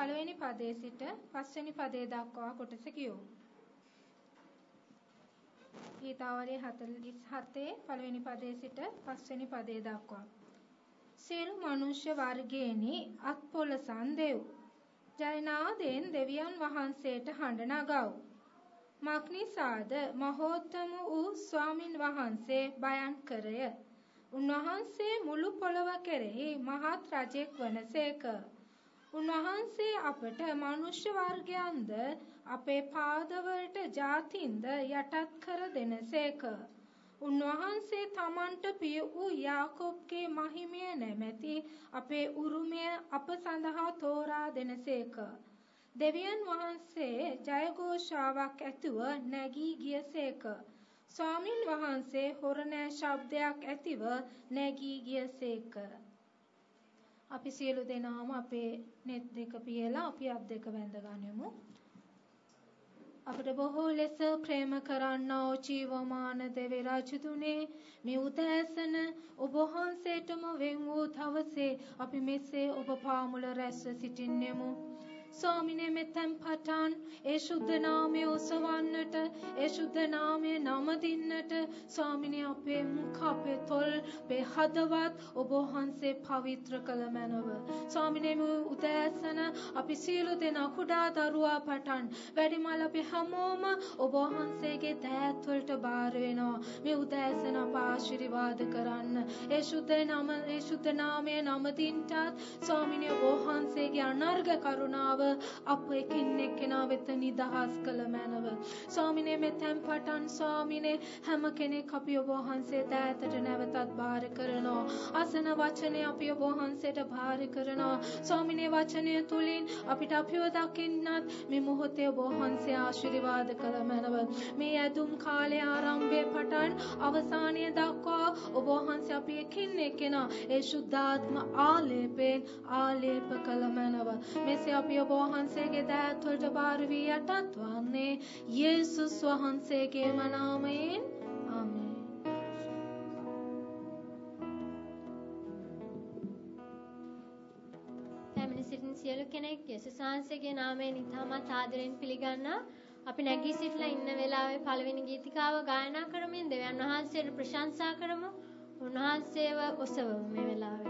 පළවෙනි පදයේ සිට පස්වෙනි පදයේ දක්වා කොටස කියවමු. ගීතාවලිය 47 පළවෙනි පදයේ සිට පස්වෙනි පදයේ දක්වා. සියලු මනුෂ්‍ය වර්ගයේනි අත්පොලසන් දෙව්. ජයනාදෙන් දෙවියන් වහන්සේට හඬ නගව්. මක්නිසාද මහෝත්තම වූ ස්වාමින් වහන්සේ භයංකරය. උන්වහන්සේ මුළු පොළව කෙරෙහි මහත් රජෙක් වනසේක. උන්වහන්සේ අපට මනුෂ්‍ය වර්ගයන්ද අපේ පාදවලට ජාතින්ද යටත් කර දෙනසේක. උන්වහන්සේ තමන්ට පිය වූ යාකොබ්ගේ මහිමය නැමැති අපේ උරුමය අප සඳහා තෝරා දෙනසේක. දෙවියන් වහන්සේ ජයഘോഷාවක් ඇතුව නැගී ගියසේක. ස්වාමින් වහන්සේ හොරණෑ ශබ්දයක් ඇතිව නැගී ගියසේක. අපි සියලු දෙනාම අපේ net දෙක පියලා අපි අත් දෙක වැඳ ගනිමු. අපට බොහෝ ලෙස ප්‍රේම කරන්නා ජීවමාන දෙවි රජතුනේ මේ උදෑසන ඔබ වහන්සේටම වෙන් වූ දවසේ අපි මෙසේ ඔබ පාමුල රැස්ව සිටින්නෙමු. ස්වාමිනේ මෙතෙන් පටන් ඒ සුද්ධ නාමය ඔසවන්නට ඒ සුද්ධ නාමය නම දින්නට ස්වාමිනේ අපේ මුඛ අපේ තොල් අපේ හදවත් ඔබ වහන්සේ පවිත්‍ර කළ මැනව. ස්වාමිනේ මේ උදෑසන අපි සියලු දෙනා කුඩා දරුවා පටන් වැඩිමල් අපි හැමෝම ඔබ වහන්සේගේ දෑත් වලට බාර වෙනවා. මේ උදෑසන අප ආශිර්වාද කරන්න. ඒ සුද්ධ නාම ඒ සුද්ධ නාමය නම දින්ටත් ස්වාමිනේ ඔබ වහන්සේගේ අනර්ග කරුණාව අප එකින් එක්කෙනා වෙත නිදහස් කළ මැනව. ස්වාමිනේ මෙතෙන් පටන් ස්වාමිනේ හැම කෙනෙක් අපි ඔබ වහන්සේ දෑතට නැවතත් බාර කරනවා. අසන වචනේ අපි ඔබ වහන්සේට බාර කරනවා. ස්වාමිනේ වචනය තුලින් අපිට අපිව දකින්නත් මේ මොහොතේ ඔබ වහන්සේ ආශිර්වාද කළ මැනව. මේ ඇදුම් කාලයේ ආරම්භයේ පටන් අවසානයේ දක්වා ඔබ වහන්සේ අපි එකින් එක්කෙනා ඒ ශුද්ධාත්ම ආලේපයෙන් ආලේප කළ මැනව. මෙසේ අපි ඔබ ඔබ වහන්සේගේ දෑත් වලට බාර වී යටත් වන්නේ යේසුස් වහන්සේගේම නාමයෙන් ආමේන්. පැමිණ සිටින සියලු කෙනෙක් යේසුස් වහන්සේගේ නාමයෙන් ඉතාමත් ආදරෙන් පිළිගන්නා අපි නැගී සිටලා ඉන්න වෙලාවේ පළවෙනි ගීතිකාව ගායනා කරමින් දෙවියන් වහන්සේට ප්‍රශංසා කරමු. උන්වහන්සේව ඔසවමු මේ වෙලාවේ.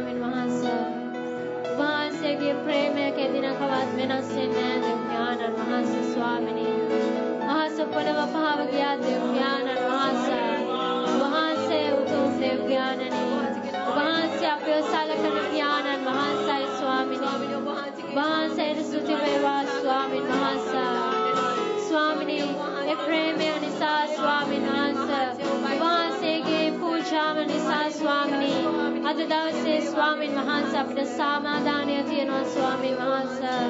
ස්වාමින් වහන්සේ. වහන්සේගේ ප්‍රේමය කෙදිනකවත් වෙනස් වෙන්නේ නැහැ දෙව් ඥානන් වහන්සේ ස්වාමිනී. අහස පොළව පහව ගියා දෙව් ඥානන් වහන්සේ. වහන්සේ උතුම් දෙව් ඥානනි. වහන්සේ අපේ සලකන ඥානන් වහන්සේයි ස්වාමිනී. වහන්සේට ස්තුති වේවා ස්වාමින් වහන්සේ. ස්වාමිනී ඒ ප්‍රේමය අද දවසේ ස්වාමින් වහන්සේ අපිට සමාදානය තියෙනවා ස්වාමින් වහන්සේ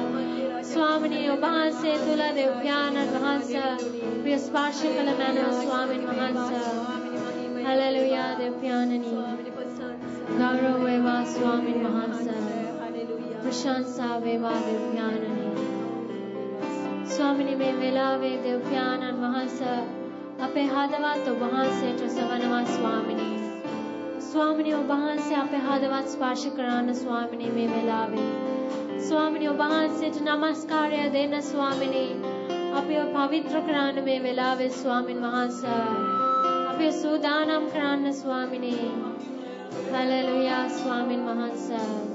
ස්වාමිනී ඔබ වහන්සේ තුල දෙව් ඥානන් වහන්සේ ප්‍රිය ස්පර්ශ කළ මැනව ස්වාමින් වහන්සේ හලෙලුයා දෙව් ඥානනි ගෞරව වේවා ස්වාමින් වහන්සේ ප්‍රශංසා වේවා දෙව් ඥානනි ස්වාමිනී මේ වෙලාවේ දෙව් ඥානන් වහන්සේ අපේ හදවත් ඔබ වහන්සේට සවනවා ස්වාමිනී ස්වාමිනී ඔබ වහන්සේ අපේ හදවත් ස්පර්ශ කරන්න ස්වාමිනී මේ වෙලාවේ. ස්වාමිනී ඔබ වහන්සේට নমස්කාරය දෙන්න ස්වාමිනී. අපිව පවිත්‍ර කරන්න මේ වෙලාවේ ස්වාමින් වහන්සේ. අපිව සූදානම් කරන්න ස්වාමිනී. හලෙලුයා ස්වාමින් වහන්සේ.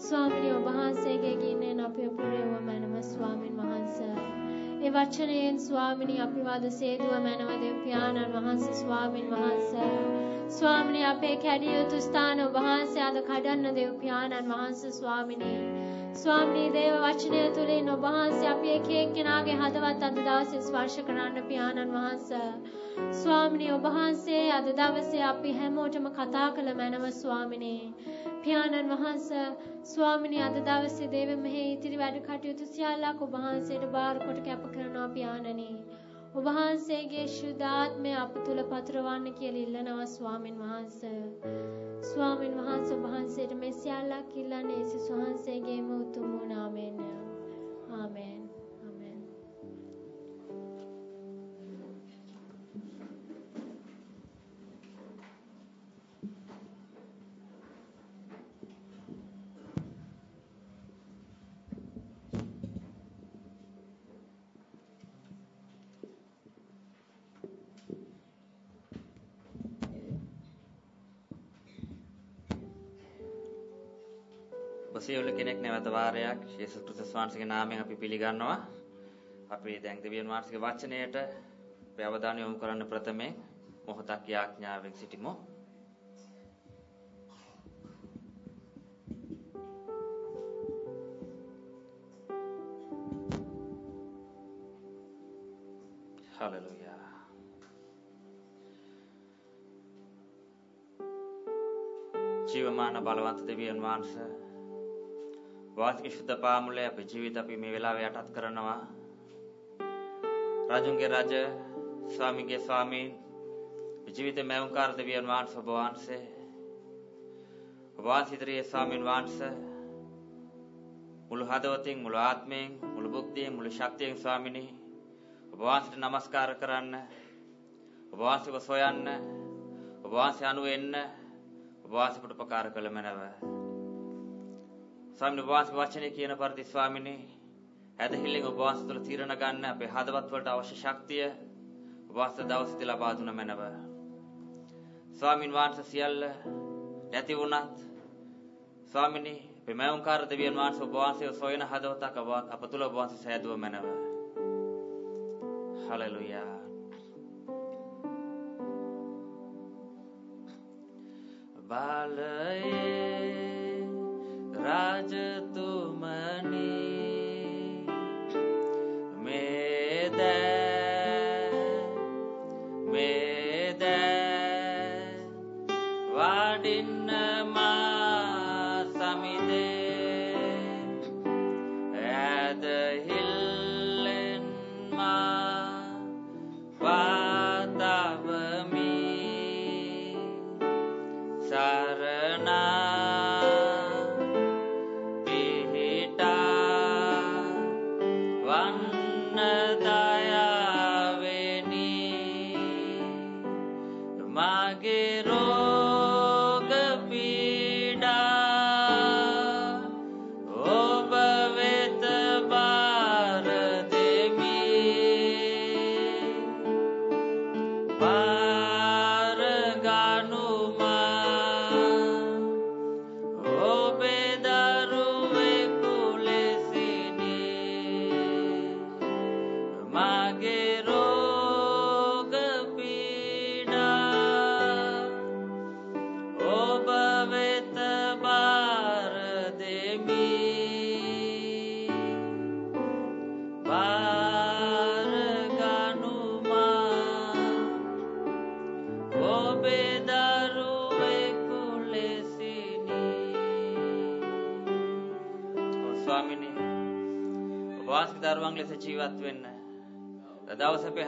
ස්වාමිනී ඔබ වහන්සේගේ ගින්නෙන් අපි පුරෙව මැනව ස්වාමින් වහන්සේ. ඒ වචනයෙන් ස්වාමිනී අපි වද සේදුව මැනව දෙව් පියාණන් වහන්සේ ස්වාමින් වහන්සේ. ස්වාමිනී අපේ කැඩිය යුතු ස්ථාන ඔබ වහන්සේ අද කඩන්න දෙව් පියාණන් වහන්සේ ස්වාමිනී. ස්වාමිනී දේව වචනය තුලින් ඔබ වහන්සේ අපි එක එක්කෙනාගේ හදවත් අද දවසේ ස්පර්ශ කරන්න පියාණන් වහන්සේ. ස්වාමිනී ඔබ වහන්සේ අද දවසේ අපි හැමෝටම කතා කළ මැනව ස්වාමිනී. පියාණන් වහන්සේ ස්වාමිනී අද දවසේ දේව මෙහි ඉතිරි වැඩ කටයුතු සියල්ලක් ඔබ වහන්සේට බාර කොට කැප කරනවා පියාණනි. ඔබ වහන්සේගේ ශුද්ධාත්මය අප තුල පතරවන්න කියලා ඉල්ලනවා ස්වාමින් වහන්සේ. ස්වාමින් වහන්සේ ඔබ වහන්සේට මේ සියල්ලක් ඉල්ලන්නේ යේසුස් වහන්සේගේම උතුම් නාමයෙන්. ආමේන්. සියලු කෙනෙක් නැවත වාරයක් යේසුස් ක්‍රිස්තුස් වහන්සේගේ නාමයෙන් අපි පිළිගන්නවා. අපි දැන් දෙවියන් වහන්සේගේ වචනයට අපි අවධානය යොමු කරන්න ප්‍රථමයෙන් මොහොතක් යාඥාවෙන් සිටිමු. හලෙලුයා. ජීවමාන බලවන්ත දෙවියන් වහන්සේ වාසික ශුද්ධ පාමුලේ අපේ ජීවිත අපි මේ වෙලාවේ යටත් කරනවා. රාජුන්ගේ රාජ ස්වාමිගේ ස්වාමීන් ජීවිතේ මෞංකාර දෙවියන් වහන්සේ ඔබ වහන්සේ ඔබ වහන්සේතරේ ස්වාමීන් වහන්සේ මුළු හදවතින් මුළු ආත්මයෙන් මුළු බුද්ධියෙන් මුළු ශක්තියෙන් ස්වාමිනී ඔබ වහන්සේට নমස්කාර කරන්න ඔබ වහන්සේව සොයන්න ඔබ වහන්සේ අනු වෙන්න ඔබ වහන්සේට උපකාර කළ මැනව ස්වාමීන් වහන්සේ වචනේ කියන පරිදි ස්වාමිනේ ඇදහිල්ලෙන් ඔබ වහන්සේ තුළ තීරණ ගන්න අපේ හදවත් වලට අවශ්‍ය ශක්තිය ඔබ වහන්සේ දවසේදී ලබා දුන මැනව. ස්වාමීන් වහන්සේ සියල්ල නැති වුණත් ස්වාමිනේ අපේ මෞංකාර දෙවියන් වහන්සේ ඔබ වහන්සේ සොයන හදවතක් අප තුළ ඔබ වහන්සේ සෑදුව මැනව. හලෙලුයා. බලයේ රාජතුමනි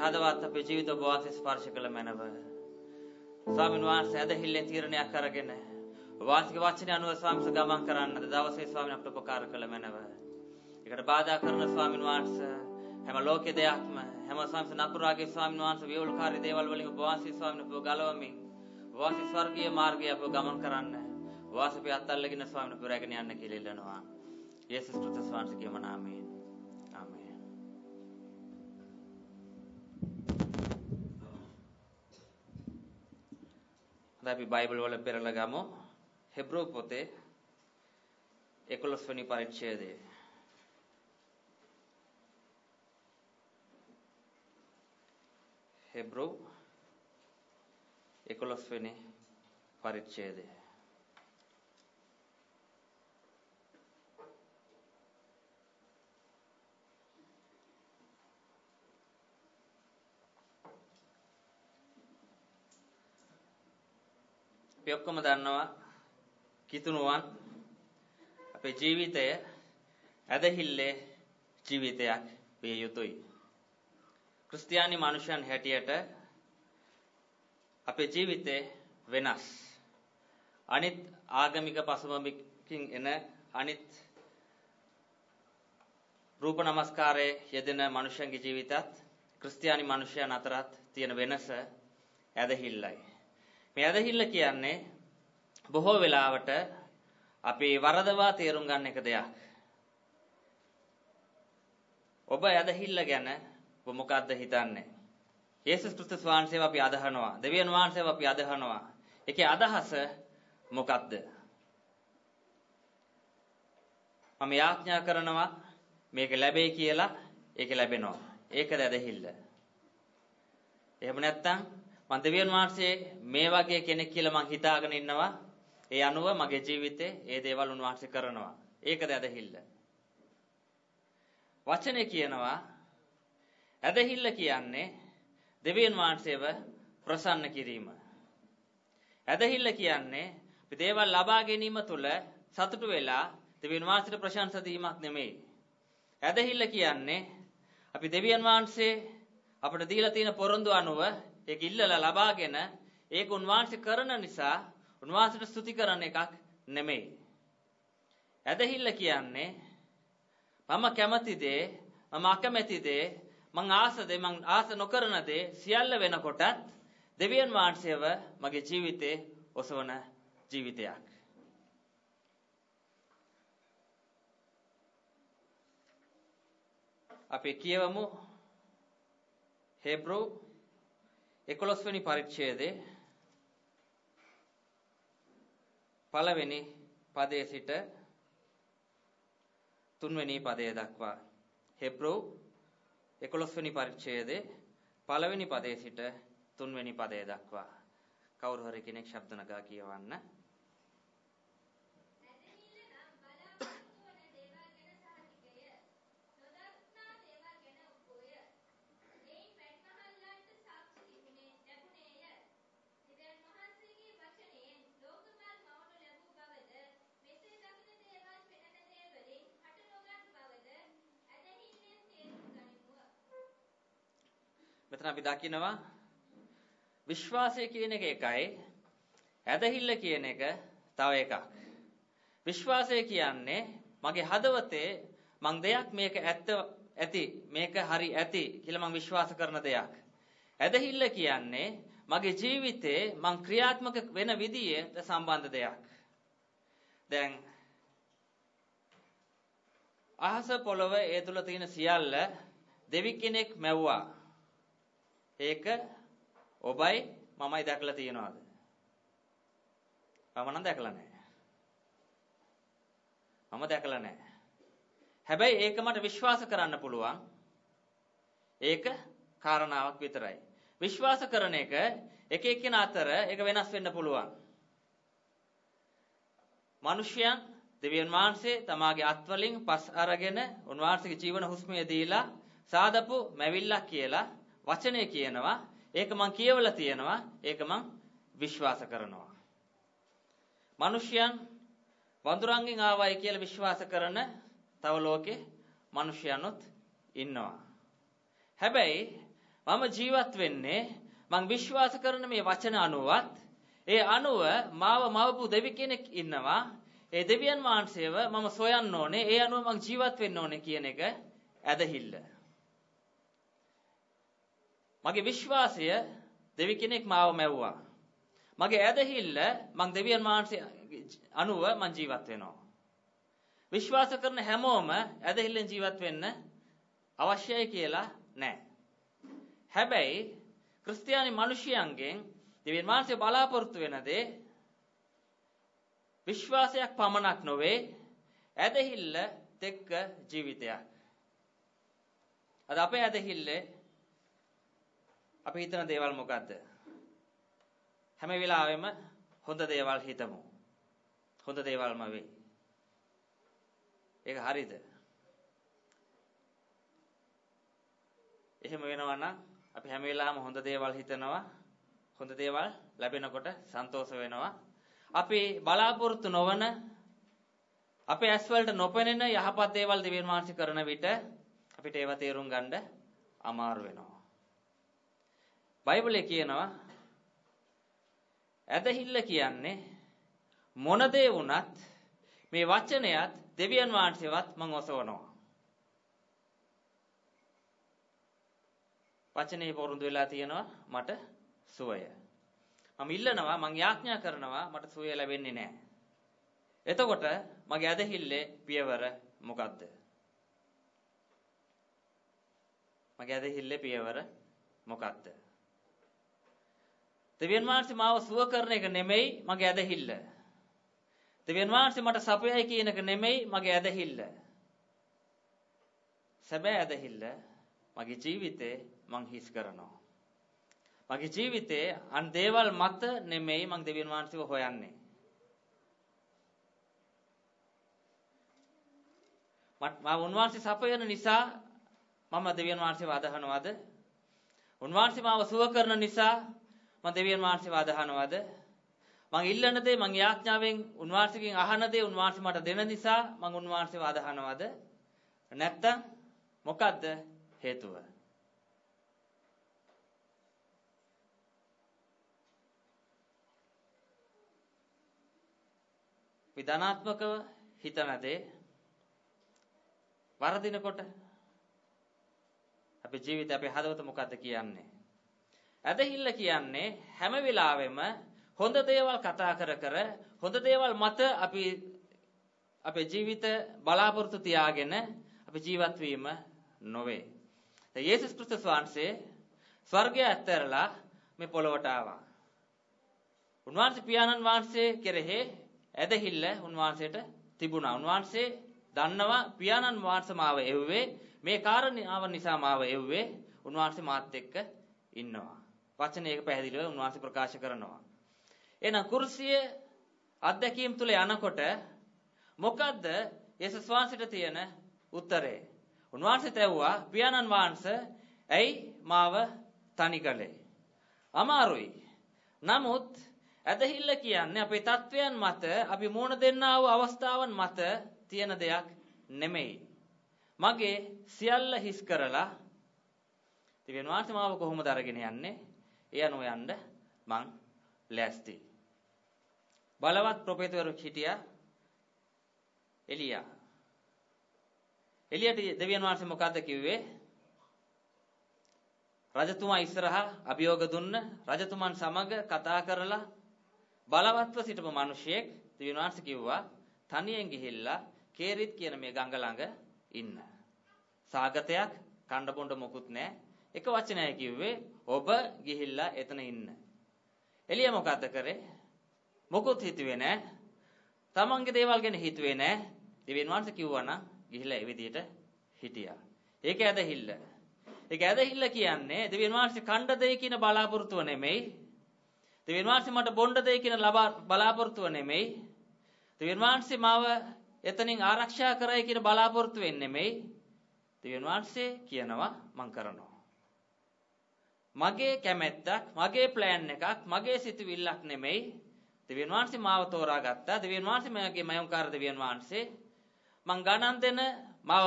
හදවත් අපේ ජීවිත ඔබ වහන්සේ ස්පර්ශ කළ මැනව. ස්වාමීන් වහන්සේ ඇදහිල්ලෙන් තීරණයක් අරගෙන වාසික වචනේ අනුව ස්වාමීන් ගමන් කරන්න දවසේ ස්වාමීන් අපට උපකාර කළ මැනව. ඒකට බාධා කරන ස්වාමීන් වහන්සේ හැම ලෝකේ දෙයක්ම හැම ස්වාමීන් නපුරාගේ ස්වාමීන් වහන්සේ විවුලකාරී දේවල් වලින් ඔබ වහන්සේ ස්වාමීන් ඔබ ගලවමින් වාසී ස්වර්ගීය මාර්ගය අප ගමන් කරන්න. වාසපේ අත්අල්ලගෙන ස්වාමීන් ඔබ රැගෙන යන්න කියලා ඉල්ලනවා. යේසුස් ක්‍රිස්තුස් වහන්සේගේම නාමයෙන් හොඳයි අපි බයිබල් වල පෙරලා ගමු. හෙබ්‍රෝ පොතේ 11 වෙනි පරිච්ඡේදය. හෙබ්‍රෝ 11 වෙනි පරිච්ඡේදය. අපි ඔක්කොම දන්නවා කිතුණුවන් අපේ ජීවිතය ඇදහිල්ලේ ජීවිතයක් විය යුතුයි. ක්‍රිස්තියානි මනුෂ්‍යයන් හැටියට අපේ ජීවිතේ වෙනස්. අනිත් ආගමික පසුබිමකින් එන අනිත් රූප නමස්කාරයේ යෙදෙන මනුෂ්‍යන්ගේ ජීවිතත් ක්‍රිස්තියානි මනුෂ්‍යයන් අතරත් තියෙන වෙනස ඇදහිල්ලයි. මේ ඇදහිල්ල කියන්නේ බොහෝ වෙලාවට අපි වරදවා තේරුම් ගන්න එක දෙයක්. ඔබ ඇදහිල්ල ගැන ඔබ මොකද්ද හිතන්නේ? යේසුස් ක්‍රිස්තුස් වහන්සේව අපි අදහනවා. දෙවියන් වහන්සේව අපි අදහනවා. ඒකේ අදහස මොකක්ද? මම යාඥා කරනවා මේක ලැබෙයි කියලා ඒක ලැබෙනවා. ඒකද ඇදහිල්ල. එහෙම නැත්නම් මම දෙවියන් වහන්සේ මේ වගේ කෙනෙක් කියලා මං හිතාගෙන ඉන්නවා. ඒ අනුව මගේ ජීවිතේ ඒ දේවල් උන්වහන්සේ කරනවා. ඒකද ඇදහිල්ල. වචනේ කියනවා ඇදහිල්ල කියන්නේ දෙවියන් වහන්සේව ප්‍රසන්න කිරීම. ඇදහිල්ල කියන්නේ අපි දේවල් ලබා ගැනීම තුළ සතුටු වෙලා දෙවියන් වහන්සේට ප්‍රශංසා දීමක් නෙමෙයි. ඇදහිල්ල කියන්නේ අපි දෙවියන් වහන්සේ අපට දීලා තියෙන පොරොන්දු අනුව ඒක ඉල්ලලා ලබාගෙන ඒක උන්වහන්සේ කරන නිසා උන්වහන්සේට ස්තුති කරන එකක් නෙමෙයි. ඇදහිල්ල කියන්නේ මම කැමති දේ මම අකමැති දේ මං ආස දේ මං ආස නොකරන දේ සියල්ල වෙනකොටත් දෙවියන් වහන්සේව මගේ ජීවිතේ ඔසවන ජීවිතයක්. අපි කියවමු හෙබ්‍රෝ 11 වෙනි පරිච්ඡේදයේ පළවෙනි පදයේ සිට තුන්වෙනි පදය දක්වා. හෙබ්‍රෝ 11 වෙනි පරිච්ඡේදයේ පළවෙනි පදයේ සිට තුන්වෙනි පදය දක්වා. කවුරු හරි කෙනෙක් ශබ්ද නගා කියවන්න මෙතන අපි දකිනවා විශ්වාසය කියන එක එකයි ඇදහිල්ල කියන එක තව එකක්. විශ්වාසය කියන්නේ මගේ හදවතේ මං දෙයක් මේක ඇත්ත ඇති මේක හරි ඇති කියලා මං විශ්වාස කරන දෙයක්. ඇදහිල්ල කියන්නේ මගේ ජීවිතේ මං ක්‍රියාත්මක වෙන විදියට සම්බන්ධ දෙයක්. දැන් අහස පොළව ඒ තුල තියෙන සියල්ල දෙවි කෙනෙක් මැව්වා. ඒක ඔබයි මමයි දැකලා තියනවාද? මම නම් දැකලා නැහැ. මම දැකලා නැහැ. හැබැයි ඒක මට විශ්වාස කරන්න පුළුවන්. ඒක කාරණාවක් විතරයි. විශ්වාස කරන එක එක එක්කෙනා අතර ඒක වෙනස් වෙන්න පුළුවන්. මිනිසයන් දෙවියන් වහන්සේ තමාගේ අත්වලින් පස් අරගෙන උන්වහන්සේගේ ජීවන හුස්මේ දීලා සාදපු මැවිල්ලක් කියලා වචනේ කියනවා ඒක මං කියවලා තියෙනවා ඒක මං විශ්වාස කරනවා. මිනිසයන් වඳුරන්ගෙන් ආවයි කියලා විශ්වාස කරන තව ලෝකේ මිනිසයන්ොත් ඉන්නවා. හැබැයි මම ජීවත් වෙන්නේ මං විශ්වාස කරන මේ වචන අනුවත් ඒ අනුව මාව මවපු දෙවි කෙනෙක් ඉන්නවා. ඒ දෙවියන් වහන්සේව මම සොයන්න ඕනේ ඒ අනුව මං ජීවත් වෙන්න ඕනේ කියන එක ඇදහිල්ල. මගේ විශ්වාසය දෙවි කෙනෙක් මාව මැව්වා. මගේ ඇදහිල්ල මං දෙවියන් වහන්සේ අනුව මං ජීවත් වෙනවා. විශ්වාස කරන හැමෝම ඇදහිල්ලෙන් ජීවත් වෙන්න අවශ්‍යයි කියලා නෑ. හැබැයි ක්‍රිස්තියානි මිනිසයන්ගෙන් දෙවියන් වහන්සේ බලාපොරොත්තු වෙන දේ විශ්වාසයක් පමණක් නොවේ ඇදහිල්ල තෙක්ක ජීවිතයක්. අද අපේ ඇදහිල්ලේ අපි හිතන දේවල් මොකද්ද? හැම වෙලාවෙම හොඳ දේවල් හිතමු. හොඳ දේවල්ම වෙයි. ඒක හරිද? එහෙම වෙනවා නම් අපි හැම වෙලාවෙම හොඳ දේවල් හිතනවා. හොඳ දේවල් ලැබෙනකොට සන්තෝෂ වෙනවා. අපි බලාපොරොත්තු නොවන අපේ ඇස් වලට නොපෙනෙන යහපත් දේවල් දෙවියන් වහන්සේ කරන විට අපිට ඒවා තේරුම් ගන්න අමාරු වෙනවා. බයිබලයේ කියනවා ඇදහිල්ල කියන්නේ මොන දේ වුණත් මේ වචනයත් දෙවියන් වහන්සේවත් මම ඔසවනවා. වචනේ පොරුදු වෙලා තියෙනවා මට සුවය. මම ඉල්ලනවා මං යාඥා කරනවා මට සුවය ලැබෙන්නේ නැහැ. එතකොට මගේ ඇදහිල්ලේ පියවර මොකද්ද? මගේ ඇදහිල්ලේ පියවර මොකද්ද? දෙවියන් වහන්සේ මාව සුව කරන එක නෙමෙයි මගේ ඇදහිල්ල. දෙවියන් වහන්සේ මට සපයයි කියන එක නෙමෙයි මගේ ඇදහිල්ල. සැබෑ ඇදහිල්ල මගේ ජීවිතේ මං හිස් කරනවා. මගේ ජීවිතේ අන් දේවල් මත නෙමෙයි මං දෙවියන් වහන්සේව හොයන්නේ. මම උන්වහන්සේ සපයන නිසා මම දෙවියන් වහන්සේව අදහනවද? උන්වහන්සේ මාව සුව කරන නිසා මම දෙවියන් වහන්සේව අදහනවද? මං ඉල්ලන දේ මං යාඥාවෙන් උන්වහන්සේගෙන් අහන දේ උන්වහන්සේ මට දෙන නිසා මං උන්වහන්සේව අදහනවද? නැත්තම් මොකද්ද හේතුව? විධානාත්මකව හිතන දේ වරදිනකොට අපේ ජීවිතේ අපේ හදවත මොකද්ද කියන්නේ? ඇදහිල්ල කියන්නේ හැම වෙලාවෙම හොඳ දේවල් කතා කර කර හොඳ දේවල් මත අපි අපේ ජීවිත බලාපොරොත්තු තියාගෙන අපි ජීවත් වීම නොවේ. දැන් යේසුස් ක්‍රිස්තුස් වහන්සේ ස්වර්ගය ඇත්තරලා මේ පොළොවට ආවා. උන්වහන්සේ පියාණන් වහන්සේ කෙරෙහි ඇදහිල්ල උන්වහන්සේට තිබුණා. උන්වහන්සේ දන්නවා පියාණන් වහන්සේ මාව එව්වේ මේ කාරණාව නිසා මාව එව්වේ උන්වහන්සේ මාත් එක්ක ඉන්නවා. වචනයක පැහැදිලිව උන්වහන්සේ ප්‍රකාශ කරනවා. එහෙනම් කුර්සිය අත්දැකීම් තුල යනකොට මොකද්ද යේසුස් වහන්සේට තියෙන උත්තරේ? උන්වහන්සේ තැව්වා පියාණන් වහන්සේ ඇයි මාව තනි කළේ? අමාරුයි. නමුත් ඇදහිල්ල කියන්නේ අපේ தත්වයන් මත අපි මුණ දෙන්නා වූ අවස්ථාවන් මත තියෙන දෙයක් නෙමෙයි. මගේ සියල්ල හිස් කරලා තිබෙන වාසි මාව කොහොමද අරගෙන යන්නේ? ඒ අනුව යන්න මං ලෑස්ති. බලවත් ප්‍රොෆෙසර්වරු හිටියා එලියා. එලියට දෙවියන් වහන්සේ මොකද්ද කිව්වේ? රජතුමා ඉස්සරහා අභියෝග දුන්න රජතුමන් සමග කතා කරලා බලවත්ව සිටපු මිනිහෙක් දෙවියන් වහන්සේ කිව්වා තනියෙන් ගිහිල්ලා කේරිත් කියන මේ ගඟ ළඟ ඉන්න. සාගතයක් කණ්ඩ බොණ්ඩ මොකුත් නැහැ. එක වචනයයි කිව්වේ ඔබ ගිහිල්ලා එතන ඉන්න. එළිය මොකද්ද කරේ? මොකුත් හිතුවේ නැහැ. තමන්ගේ දේවල් ගැන හිතුවේ නැහැ. දෙවියන් වහන්සේ කිව්වනම් ගිහිල්ලා ඒ විදිහට හිටියා. ඒක ඇදහිල්ල. ඒක ඇදහිල්ල කියන්නේ දෙවියන් වහන්සේ කණ්ඩ දෙයි කියන බලාපොරොත්තුව නෙමෙයි. දෙවියන් වහන්සේ මට බොණ්ඩ දෙයි කියන බලාපොරොත්තුව නෙමෙයි. දෙවියන් වහන්සේ මාව එතනින් ආරක්ෂා කරයි කියන බලාපොරොත්තු වෙන්නේ නෙමෙයි. දෙවියන් වහන්සේ කියනවා මං කරනවා. මගේ කැමැත්තක්, මගේ ප්ලෑන් එකක්, මගේ සිතුවිල්ලක් නෙමෙයි. දෙවියන් වහන්සේ මාව තෝරාගත්තා. දෙවියන් වහන්සේ මගේ මයුම්කාර දෙවියන් වහන්සේ මං ගණන් දෙන මාව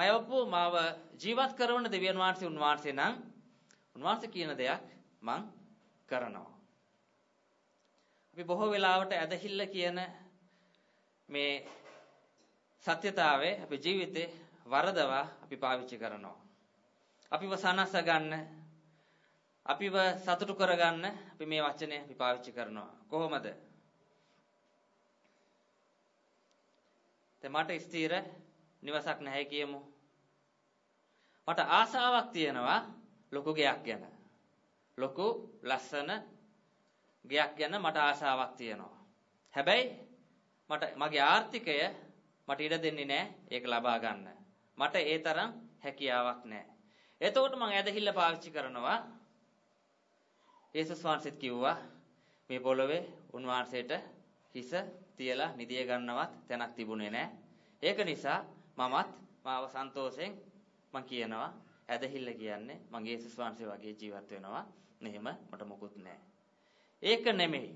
මයවපු මාව ජීවත් කරන දෙවියන් වහන්සේ උන්වහන්සේ නම් උන්වහන්සේ කියන දෙයක් මං කරනවා. අපි බොහෝ වෙලාවට ඇදහිල්ල කියන මේ සත්‍යතාවය අපේ ජීවිතේ වරදවා අපි පාවිච්චි කරනවා. අපිව සනස ගන්න අපිව සතුටු කරගන්න අපි මේ වචනේ අපි පාවිච්චි කරනවා. කොහොමද? දැන් මට ස්ථිර නිවසක් නැහැ කියමු. මට ආසාවක් තියෙනවා ලොකු ගයක් ගැන. ලොකු ලස්සන ගයක් ගැන මට ආසාවක් තියෙනවා. හැබැයි මට මගේ ආර්ථිකය මට ඉඩ දෙන්නේ නැහැ ඒක ලබා ගන්න. මට ඒ තරම් හැකියාවක් නැහැ. එතකොට මම ඇදහිල්ල පාවිච්චි කරනවා. යේසුස් වහන්සේත් කිව්වා මේ පොළවේ උන්වහන්සේට හිස තියලා නිදිය ගන්නවත් තැනක් තිබුණේ නැහැ. ඒක නිසා මමත් මාව සන්තෝෂෙන් මම කියනවා ඇදහිල්ල කියන්නේ මගේ යේසුස් වහන්සේ වගේ ජීවත් වෙනවා. එහෙම මට මොකුත් නැහැ. ඒක නෙමෙයි.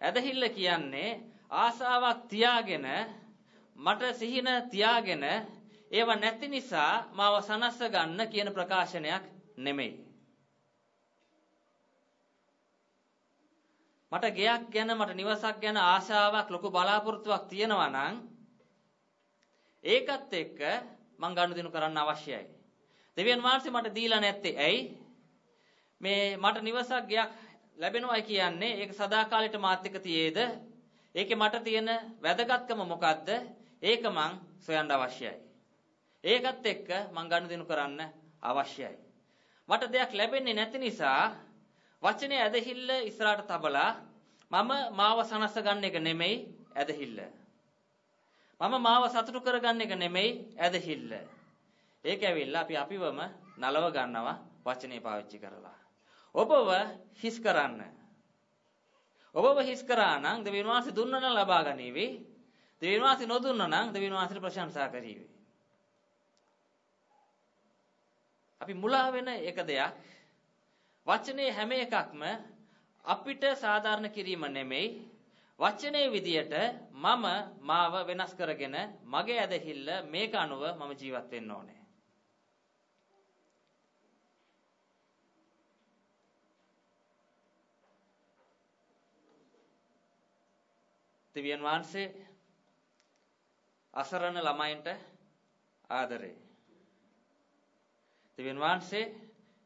ඇදහිල්ල කියන්නේ ආසාවක් තියාගෙන මට සිහින තියාගෙන ඒව නැති නිසා මාව සනස්ස ගන්න කියන ප්‍රකාශනයක් නෙමෙයි. මට ගෙයක් ගැන මට නිවසක් ගැන ආශාවක් ලොකු බලාපොරොත්තුවක් තියෙනවා නම් ඒකත් එක්ක මං ගනුදෙනු කරන්න අවශ්‍යයි. දෙවියන් වහන්සේ මට දීලා නැත්තේ ඇයි? මේ මට නිවසක් ගෙයක් ලැබෙනවයි කියන්නේ ඒක සදාකාලෙට මාත් එක්ක තියේද? ඒකේ මට තියෙන වැදගත්කම මොකද්ද? ඒක මං සොයන්න අවශ්‍යයි. ඒකත් එක්ක මං ගනුදෙනු කරන්න අවශ්‍යයි. මට දෙයක් ලැබෙන්නේ නැති නිසා වචනේ ඇදහිල්ල ඉස්සරහට තබලා මම මාව සනස ගන්න එක නෙමෙයි ඇදහිල්ල. මම මාව සතුටු කරගන්න එක නෙමෙයි ඇදහිල්ල. ඒක ඇවිල්ලා අපි අපිවම නලව ගන්නවා වචනේ පාවිච්චි කරලා. ඔබව හිස් කරන්න. ඔබව හිස් කරා නම් දෙවියන් වහන්සේ දුන්නා නම් ලබා ගනීවි. දෙවියන් වහන්සේ නොදුන්නා නම් දෙවියන් වහන්සේට ප්‍රශංසා කරීවි. අපි මුලා වෙන එක දෙයක් වචනේ හැම එකක්ම අපිට සාධාරණ කිරීම නෙමෙයි වචනේ විදියට මම මාව වෙනස් කරගෙන මගේ ඇදහිල්ල මේක අනුව මම ජීවත් වෙන්න ඕනේ. දෙවියන් වහන්සේ අසරණ ළමයින්ට ආදරේ. දෙවියන් වහන්සේ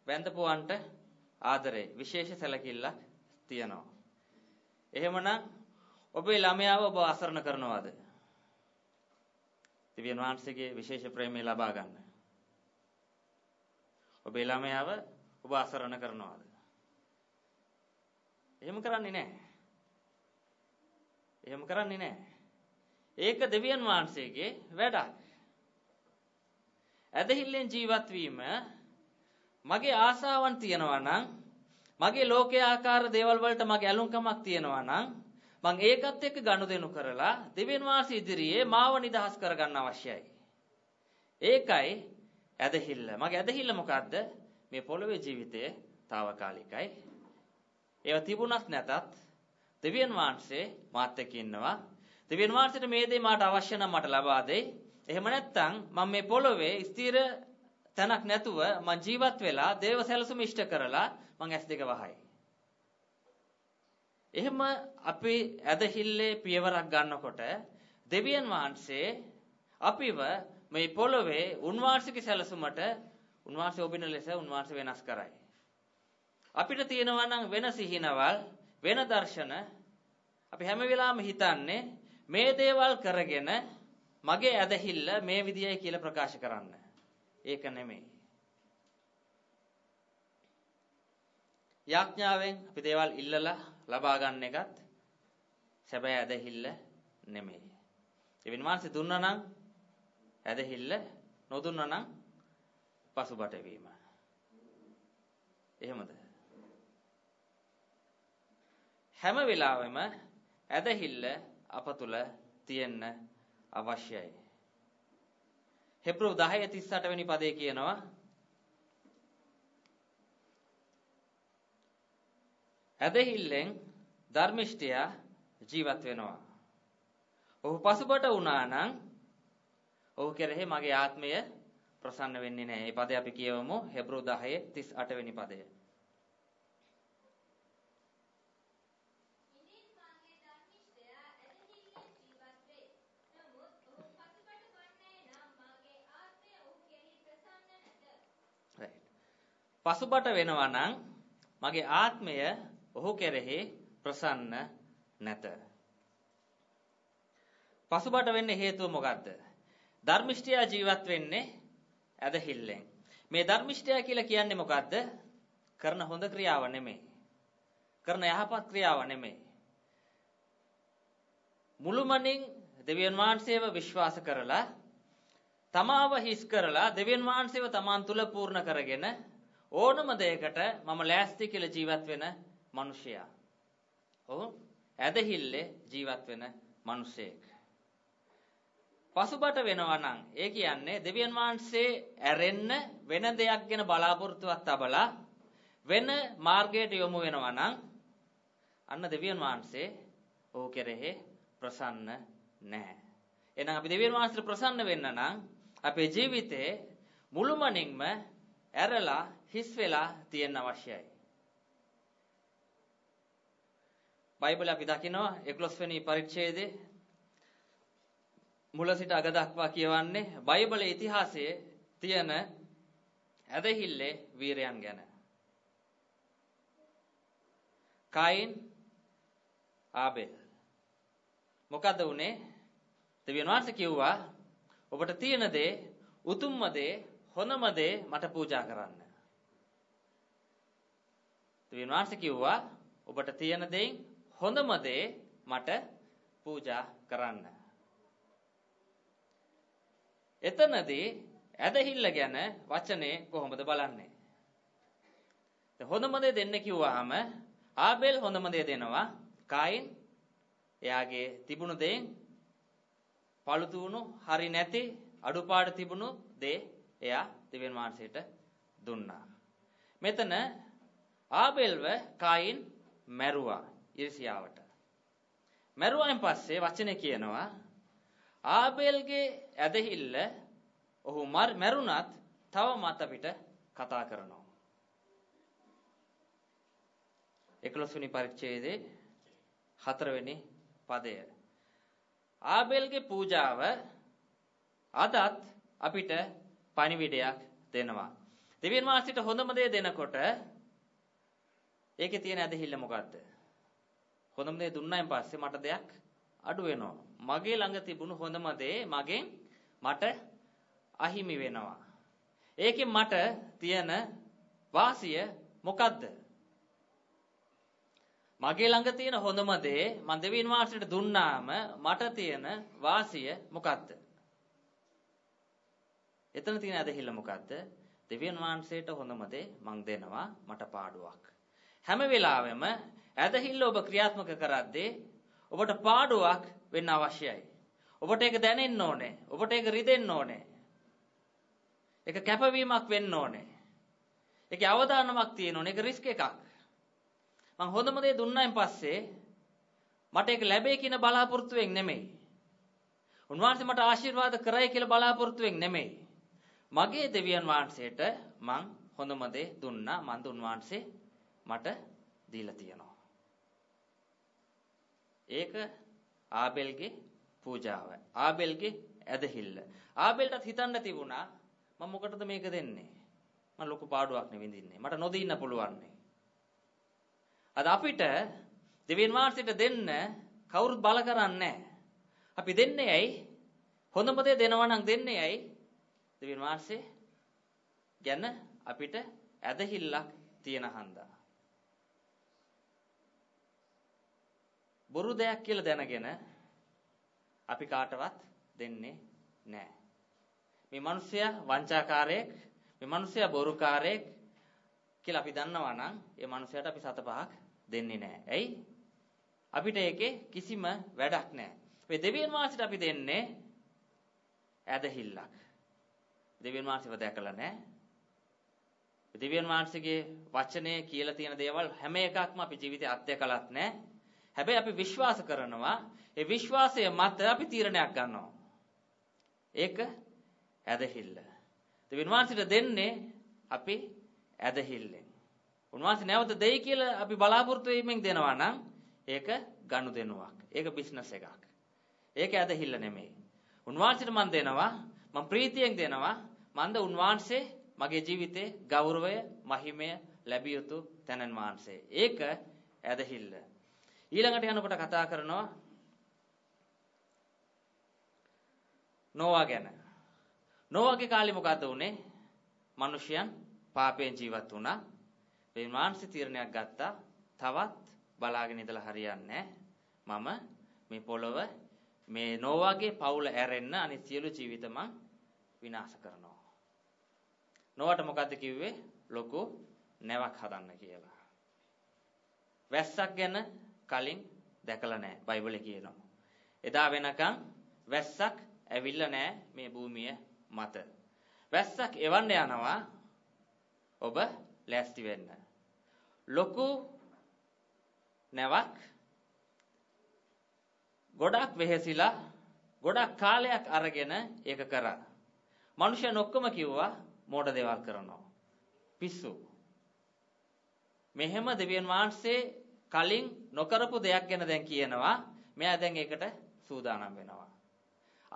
වැඳපුවන්ට ආදරේ විශේෂ සැලකිල්ලක් තියෙනවා. එහෙමනම් ඔබේ ළමයාව ඔබ අසරණ කරනවද? දෙවියන් වහන්සේගේ විශේෂ ප්‍රේමය ලබා ගන්න. ඔබේ ළමයාව ඔබ අසරණ කරනවද? එහෙම කරන්නේ නැහැ. එහෙම කරන්නේ නැහැ. ඒක දෙවියන් වහන්සේගේ වැඩක්. ඇදහිල්ලෙන් ජීවත් වීම මගේ ආසාවන් තියනවා නම් මගේ ලෝකයේ ආකාර දේවල් වලට මගේ ඇලුම්කමක් තියනවා නම් මං ඒකත් එක්ක ගනුදෙනු කරලා දෙවියන් වහන්සේ ඉදිරියේ මාව නිදහස් කරගන්න අවශ්‍යයි. ඒකයි ඇදහිල්ල. මගේ ඇදහිල්ල මොකද්ද? මේ පොළොවේ ජීවිතය తాවකාලිකයි. ඒව තිබුණත් නැතත් දෙවියන් වහන්සේ මාත් එක්ක ඉන්නවා. දෙවියන් වහන්සේට මේ දේ මාට අවශ්‍ය නම් මට ලබා දෙයි. එහෙම නැත්නම් මම මේ පොළොවේ ස්ථිර තැනක් නැතුව මං ජීවත් වෙලා දේව සැලසුම ඉෂ්ට කරලා මං ඇස් දෙක වහයි. එහෙම අපි ඇදහිල්ලේ පියවරක් ගන්නකොට දෙවියන් වහන්සේ අපිව මේ පොළොවේ උන්වහන්සේගේ සැලසුමට උන්වහන්සේ ඔබින ලෙස උන්වහන්සේ වෙනස් කරයි. අපිට තියෙනවා නම් වෙන සිහිනවල් වෙන දර්ශන අපි හැම වෙලාවෙම හිතන්නේ මේ දේවල් කරගෙන මගේ ඇදහිල්ල මේ විදියයි කියලා ප්‍රකාශ කරන්න. ඒක නෙමෙයි. යාඥාවෙන් අපි දේවල් ඉල්ලලා ලබා ගන්න එකත් සැබෑ ඇදහිල්ල නෙමෙයි. ඒ වින්වාංශ දුන්නා නම් ඇදහිල්ල නොදුන්නා නම් පසුබට වීම. එහෙමද? හැම වෙලාවෙම ඇදහිල්ල අප තුල තියෙන්න අවශ්‍යයි. හෙබ්‍රු 10 38 වෙනි පදේ කියනවා ඇදහිල්ලෙන් ධර්මිෂ්ඨයා ජීවත් වෙනවා. ඔහු පසුබට වුණා නම් ඔහු කෙරෙහි මගේ ආත්මය ප්‍රසන්න වෙන්නේ නැහැ. මේ පදේ අපි කියවමු හෙබ්‍රු 10 38 වෙනි පදය. පසුබට වෙනවා නම් මගේ ආත්මය ඔහු කෙරෙහි ප්‍රසන්න නැත. පසුබට වෙන්න හේතුව මොකද්ද? ධර්මිෂ්ඨයා ජීවත් වෙන්නේ ඇදහිල්ලෙන්. මේ ධර්මිෂ්ඨයා කියලා කියන්නේ මොකද්ද? කරන හොඳ ක්‍රියාව නෙමෙයි. කරන යහපත් ක්‍රියාව නෙමෙයි. මුළුමනින් දෙවියන් වහන්සේව විශ්වාස කරලා තමාව හිස් කරලා දෙවියන් වහන්සේව තමන් තුල පූර්ණ කරගෙන ඕනම දෙයකට මම ලෑස්ති කියලා ජීවත් වෙන මිනිසයා. ඔව් ඇදහිල්ලේ ජීවත් වෙන මිනිසෙක්. පසුබට වෙනවා නම් ඒ කියන්නේ දෙවියන් වහන්සේ ඇරෙන්න වෙන දෙයක් ගැන බලාපොරොත්තුවක් තබලා වෙන මාර්ගයට යොමු වෙනවා නම් අන්න දෙවියන් වහන්සේ ඔහු කෙරෙහි ප්‍රසන්න නැහැ. එහෙනම් අපි දෙවියන් වහන්සේට ප්‍රසන්න වෙන්න නම් අපේ ජීවිතේ මුළුමනින්ම ඇරලා හිස් වෙලා තියෙන්න අවශ්‍යයි. බයිබල අපි දකිනවා 11 වෙනි පරිච්ඡේදයේ මුල සිට අග දක්වා කියවන්නේ බයිබලයේ ඉතිහාසයේ තියෙන ඇදහිල්ලේ වීරයන් ගැන. කයින් ආබෙල් මොකද උනේ? දෙවියන් වහන්සේ කිව්වා ඔබට තියෙන දේ උතුම්ම දේ හොඳම දේ මට පූජා කරන්න. දෙවියන් වහන්සේ කිව්වා ඔබට තියෙන දෙයින් හොඳම දේ මට පූජා කරන්න. එතනදී ඇදහිල්ල ගැන වචනේ කොහොමද බලන්නේ? හොඳම දේ දෙන්න කිව්වහම ආබෙල් හොඳම දේ දෙනවා. කායින් එයාගේ තිබුණු දෙයින් පළුතුණු හරි නැති අඩුපාඩු තිබුණු දේ එයා දෙවියන් වහන්සේට දුන්නා. මෙතන ආබෙල්ව කායින් මැරුවා ඉරිසියාවට. මැරුවායින් පස්සේ වචනේ කියනවා ආබෙල්ගේ ඇදහිල්ල ඔහු මැරුණත් තවමත් අපිට කතා කරනවා. 11 වෙනි පරිච්ඡේදයේ 4 වෙනි පදය. ආබෙල්ගේ පූජාව අදත් අපිට පණිවිඩයක් දෙනවා. දෙවියන් වහන්සේට හොඳම දේ දෙනකොට ඒකේ තියෙන ඇදහිල්ල මොකද්ද? හොඳම දේ දුන්නායින් පස්සේ මට දෙයක් අඩු වෙනවා. මගේ ළඟ තිබුණු හොඳම දේ මගෙන් මට අහිමි වෙනවා. ඒකෙන් මට තියෙන වාසිය මොකද්ද? මගේ ළඟ තියෙන හොඳම දේ මම දෙවියන් වහන්සේට දුන්නාම මට තියෙන වාසිය මොකද්ද? එතන තියෙන ඇදහිල්ල මොකද්ද? දෙවියන් වහන්සේට හොඳම දේ මං දෙනවා මට පාඩුවක්. හැම වෙලාවෙම ඇදහිල්ල ඔබ ක්‍රියාත්මක කරද්දී ඔබට පාඩුවක් වෙන්න අවශ්‍යයි. ඔබට ඒක දැනෙන්න ඕනේ. ඔබට ඒක රිදෙන්න ඕනේ. ඒක කැපවීමක් වෙන්න ඕනේ. ඒකේ අවදානමක් තියෙන්න ඕනේ. ඒක රිස්ක් එකක්. මං හොඳම දේ දුන්නායින් පස්සේ මට ඒක ලැබෙයි කියන බලාපොරොත්තුවෙන් නෙමෙයි. උන්වහන්සේ මට ආශිර්වාද කරයි කියලා බලාපොරොත්තුවෙන් නෙමෙයි. මගේ දෙවියන් වහන්සේට මං හොඳම දේ දුන්නා. මන් දුන්වහන්සේ මට දීලා තියෙනවා. ඒක ආබෙල්ගේ පූජාව. ආබෙල්ගේ ඇදහිල්ල. ආබෙල්ටත් හිතන්න තිබුණා මම මොකටද මේක දෙන්නේ? මම ලොකු පාඩුවක් නෙවෙඳින්නේ. මට නොදින්න පුළුවන් නේ. අද අපිට දෙවියන් වහන්සේට දෙන්න කවුරුත් බල කරන්නේ අපි දෙන්නේ ඇයි? හොඳම දේ දෙනවා නම් දෙන්නේ ඇයි? දෙවියන් වහන්සේ ගැන අපිට ඇදහිල්ලක් තියෙන හන්දා. බොරු දෙයක් කියලා දැනගෙන අපි කාටවත් දෙන්නේ නැහැ. මේ මිනිස්සයා වංචාකාරයෙක්, මේ මිනිස්සයා බොරුකාරයෙක් කියලා අපි දන්නවා නම් ඒ මිනිස්සයාට අපි සත පහක් දෙන්නේ නැහැ. ඇයි? අපිට ඒකේ කිසිම වැඩක් නැහැ. මේ දෙවියන් වහන්සේට අපි දෙන්නේ ඇදහිල්ලක්. දෙවියන් වහන්සේව දැකලා නැහැ. දෙවියන් වහන්සේගේ වචනේ කියලා තියෙන දේවල් හැම එකක්ම අපි ජීවිතේ අත්දැකලත් නැහැ. හැබැයි අපි විශ්වාස කරනවා ඒ විශ්වාසය මත අපි තීරණයක් ගන්නවා. ඒක ඇදහිල්ල. දෙවියන් වහන්සේට දෙන්නේ අපි ඇදහිල්ලෙන්. උන්වහන්සේ නැවත දෙයි කියලා අපි බලාපොරොත්තු වෙමින් දෙනවා නම් ඒක ගනුදෙනුවක්. ඒක බිස්නස් එකක්. ඒක ඇදහිල්ල නෙමෙයි. උන්වහන්සේට මම දෙනවා මම ප්‍රීතියෙන් දෙනවා මන්ද උන්වහන්සේ මගේ ජීවිතේ ගෞරවය මහිමය ලැබිය යුතු තැනන් වහන්සේ. ඒක ඇදහිල්ල. ඊළඟට යනකොට කතා කරනවා නෝවා ගැන. නෝවාගේ කාලේ මොකද්ද උනේ? මිනිසයන් පාපයෙන් ජීවත් වුණා. විමාංශ තීරණයක් ගත්තා. තවත් බලාගෙන ඉඳලා හරියන්නේ මම මේ පොළව මේ නෝවාගේ පවුල ඇරෙන්න අනිත් සියලු ජීවිත මං විනාශ කරනවා. නෝවට මොකද්ද කිව්වේ? ලොකු නැවක් හදන්න කියලා. වැස්සක් ගැන කලින් දැකලා නැහැ බයිබලේ කියනවා. එදා වෙනකන් වැස්සක් ඇවිල්ලා නැහැ මේ භූමිය මත. වැස්සක් එවන්න යනවා ඔබ ලෑස්ති වෙන්න. ලොකු නැවක් ගොඩක් වෙහෙසිලා ගොඩක් කාලයක් අරගෙන ඒක කරා. මිනිස්සුන් ඔක්කොම කිව්වා මෝඩ දේවල් කරනවා. පිස්සු. මෙහෙම දෙවියන් වහන්සේ කලින් නොකරපු දෙයක් ගැන දැන් කියනවා. මෙයා දැන් ඒකට සූදානම් වෙනවා.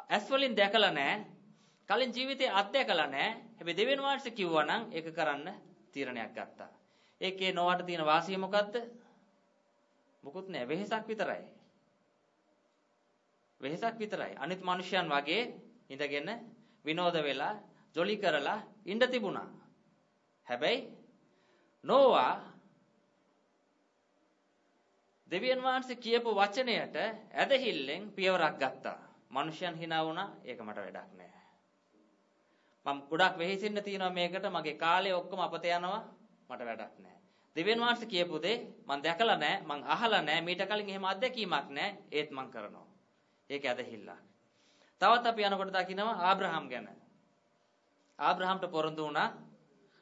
ඇස් වලින් දැකලා නැහැ. කලින් ජීවිතේ අත්දැකලා නැහැ. හැබැයි දෙවියන් වහන්සේ කිව්වා නම් ඒක කරන්න තීරණයක් ගත්තා. ඒකේ නොවට තියෙන වාසිය මොකද්ද? මොකුත් නැහැ. වෙහෙසක් විතරයි. වෙහෙසක් විතරයි. අනිත් මිනිසයන් වගේ ඉඳගෙන විනෝද වෙලා ජොලි කරලා ඉඳ තිබුණා. හැබැයි නෝවා දෙවියන් වහන්සේ කියපු වචනයට ඇදහිල්ලෙන් පියවරක් ගත්තා. මිනිසයන් hina වුණා. ඒක මට වැඩක් නෑ. මම ගොඩක් වෙහෙසෙන්න තියෙනවා මේකට. මගේ කාලය ඔක්කොම අපත යනවා. මට වැඩක් නෑ. දෙවියන් වහන්සේ කියපු දේ මම දැකලා නෑ. මම අහලා නෑ. මීට කලින් එහෙම අත්දැකීමක් නෑ. ඒත් මම කරනවා. ඒක ඇදහිල්ලක්. තවත් අපි යනකොට දකිනවා ආබ්‍රහම් ගැන. ආබ්‍රහම්ට පොරොන්දු වුණා.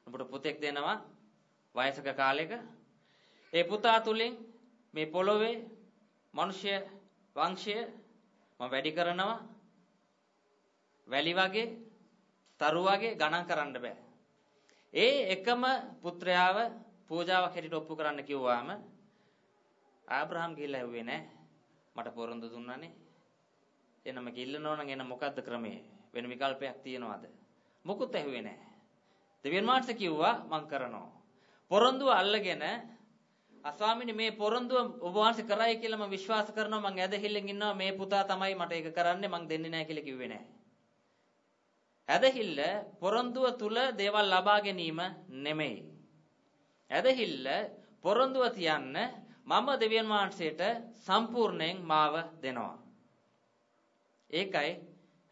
ඔබට පුතෙක් දෙනවා වයසක කාලෙක. ඒ පුතා තුලින් මේ පොළොවේ මිනිස්ය වංශය මම වැඩි කරනවා. වැලි වගේ, තරු වගේ ගණන් කරන්න බෑ. ඒ එකම පුත්‍රයාව පූජාවක් හැටියට ඔප්පු කරන්න කිව්වාම ආබ්‍රහම් ගිහිල්ලා ඇහුවේ නෑ. මට පොරොන්දු දුන්නානේ. එනම කිල්ලනවා නම් එන මොකද්ද ක්‍රමය? වෙන විකල්පයක් තියනවද? මොකුත් ඇහුවේ නැහැ. දෙවියන් වහන්සේ කිව්වා මං කරනවා. පොරොන්දුව අල්ලගෙන අස්වාමිනේ මේ පොරොන්දුව ඔබ වහන්සේ කරයි කියලා මම විශ්වාස කරනවා මං ඇදහිල්ලෙන් ඉන්නවා මේ පුතා තමයි මට ඒක කරන්නේ මං දෙන්නේ නැහැ කියලා කිව්වේ නැහැ. ඇදහිල්ල පොරොන්දුව තුල දේවල් ලබා ගැනීම නෙමෙයි. ඇදහිල්ල පොරොන්දුව තියන්න මම දෙවියන් වහන්සේට සම්පූර්ණයෙන් මාව දෙනවා. ඒකයි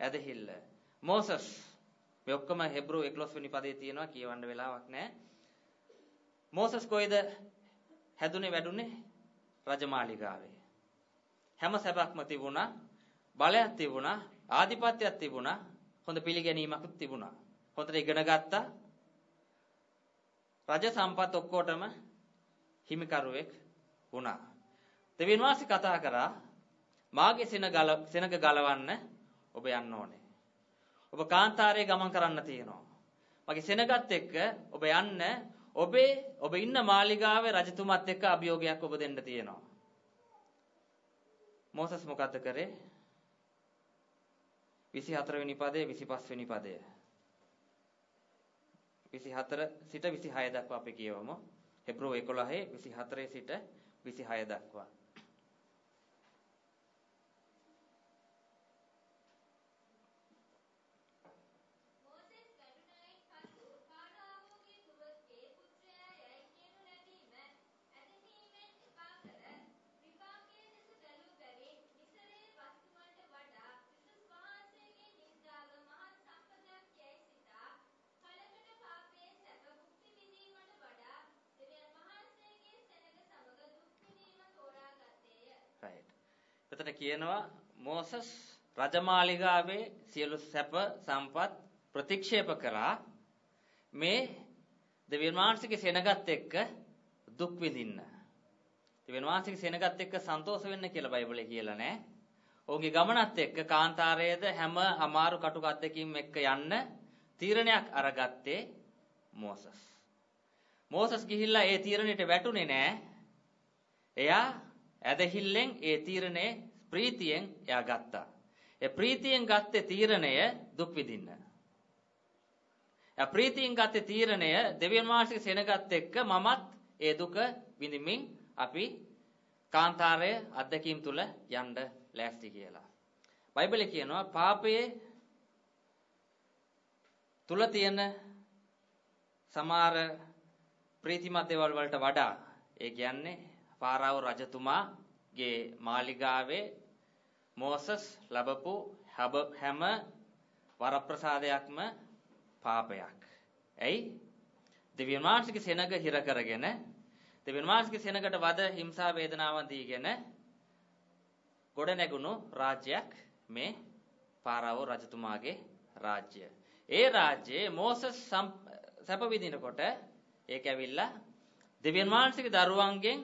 ඇදහිල්ල. මෝසස් මේ ඔක්කොම හෙබ්‍රු 11 වෙනි පදේ තියෙනවා කියවන්න වෙලාවක් නැහැ. මෝසස් කොයිද හැදුනේ වැඩුනේ රජමාලිගාවේ. හැම සැපක්ම තිබුණා, බලයක් තිබුණා, ආධිපත්‍යයක් තිබුණා, හොඳ පිළිගැනීමක් තිබුණා. හොඳට ඉගෙන ගත්තා. රජ සම්පත් ඔක්කොටම හිමිකරුවෙක් වුණා. දෙවියන් වහන්සේ කතා කරා මාගේ සෙන ගල සෙනග ගලවන්න ඔබ යන්න ඕනේ. ඔබ කාන්තාරයේ ගමන් කරන්න තියෙනවා. මගේ සෙනගත් එක්ක ඔබ යන්න ඔබේ ඔබ ඉන්න මාලිගාවේ රජතුමත් එක්ක අභියෝගයක් ඔබ දෙන්න තියෙනවා. මෝසස් මොකද්ද කරේ? 24 වෙනි පදයේ 25 වෙනි පදය. 24 සිට 26 දක්වා අපි කියවමු. හෙබ්‍රෝ 11 24 සිට 26 දක්වා. එතන කියනවා මෝසස් රජමාලිගාවේ සියලු සැප සම්පත් ප්‍රතික්ෂේප කරා මේ දෙවියන් වහන්සේගේ සෙනගත් එක්ක දුක් විඳින්න. දෙවියන් වහන්සේගේ සෙනගත් එක්ක සන්තෝෂ වෙන්න කියලා බයිබලේ කියලා නෑ. ඔහුගේ ගමනත් එක්ක කාන්තාරයේද හැම අමාරු කටුක අත්දැකීම් එක්ක යන්න තීරණයක් අරගත්තේ මෝසස්. මෝසස් ගිහිල්ලා ඒ තීරණයට වැටුනේ නෑ. එයා ඇදහිල්ලෙන් ඒ තීරණය ප්‍රීතියෙන් එයා ගත්තා. ඒ ප්‍රීතියෙන් ගත්තේ තීරණය දුක් විඳින්න. එයා ප්‍රීතියෙන් ගත්තේ තීරණය දෙවියන් වහන්සේගේ සෙනගත් එක්ක මමත් ඒ දුක විඳිමින් අපි කාන්තාරයේ අත්දැකීම් තුල යන්න ලෑස්ති කියලා. බයිබලේ කියනවා පාපයේ තුල තියෙන සමහර ප්‍රීතිමත් දේවල් වලට වඩා ඒ කියන්නේ පාරාව රජතුමාගේ මාලිගාවේ මෝසස් ලැබපු හැම වරප්‍රසාදයක්ම පාපයක්. ඇයි? දෙවියන් වහන්සේගේ සෙනඟ හිර කරගෙන දෙවියන් වහන්සේගේ සෙනඟට වද හිංසා වේදනාවන් දීගෙන ගොඩ නැගුණු රාජ්‍යයක් මේ පාරාවෝ රජතුමාගේ රාජ්‍ය. ඒ රාජ්‍යයේ මෝසස් සැප විඳිනකොට ඒක ඇවිල්ලා දෙවියන් වහන්සේගේ දරුවන්ගෙන්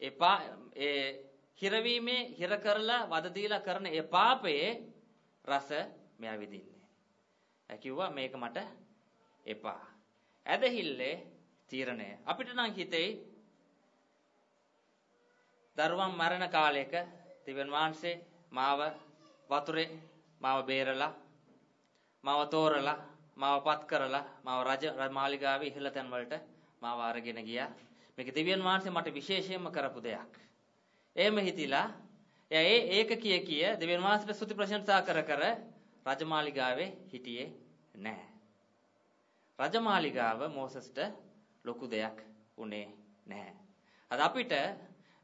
එපා ඒ හිරවීමේ හිර කරලා වද දීලා කරන ඒ පාපයේ රස මෙයා විඳින්නේ. ඒ කිව්වා මේක මට එපා. ඇදහිල්ලේ තීරණය. අපිට නම් හිතෙයි දරුවන් මරණ කාලයක දෙවියන් වහන්සේ මාව වතුරේ මාව බේරලා මාව තෝරලා මාව පත් කරලා මාව රජ මාලිගාවේ ඉහළ තැන් වලට මාව අරගෙන ගියා. මේක දෙවියන් වහන්සේ මට විශේෂයෙන්ම කරපු දෙයක්. එහෙම හිතිලා එයා ඒ ඒක කිය කිය දෙවියන් වහන්සේට ස්තුති ප්‍රශංසා කර කර රජමාලිගාවේ හිටියේ නැහැ. රජමාලිගාව මෝසස්ට ලොකු දෙයක් උනේ නැහැ. අද අපිට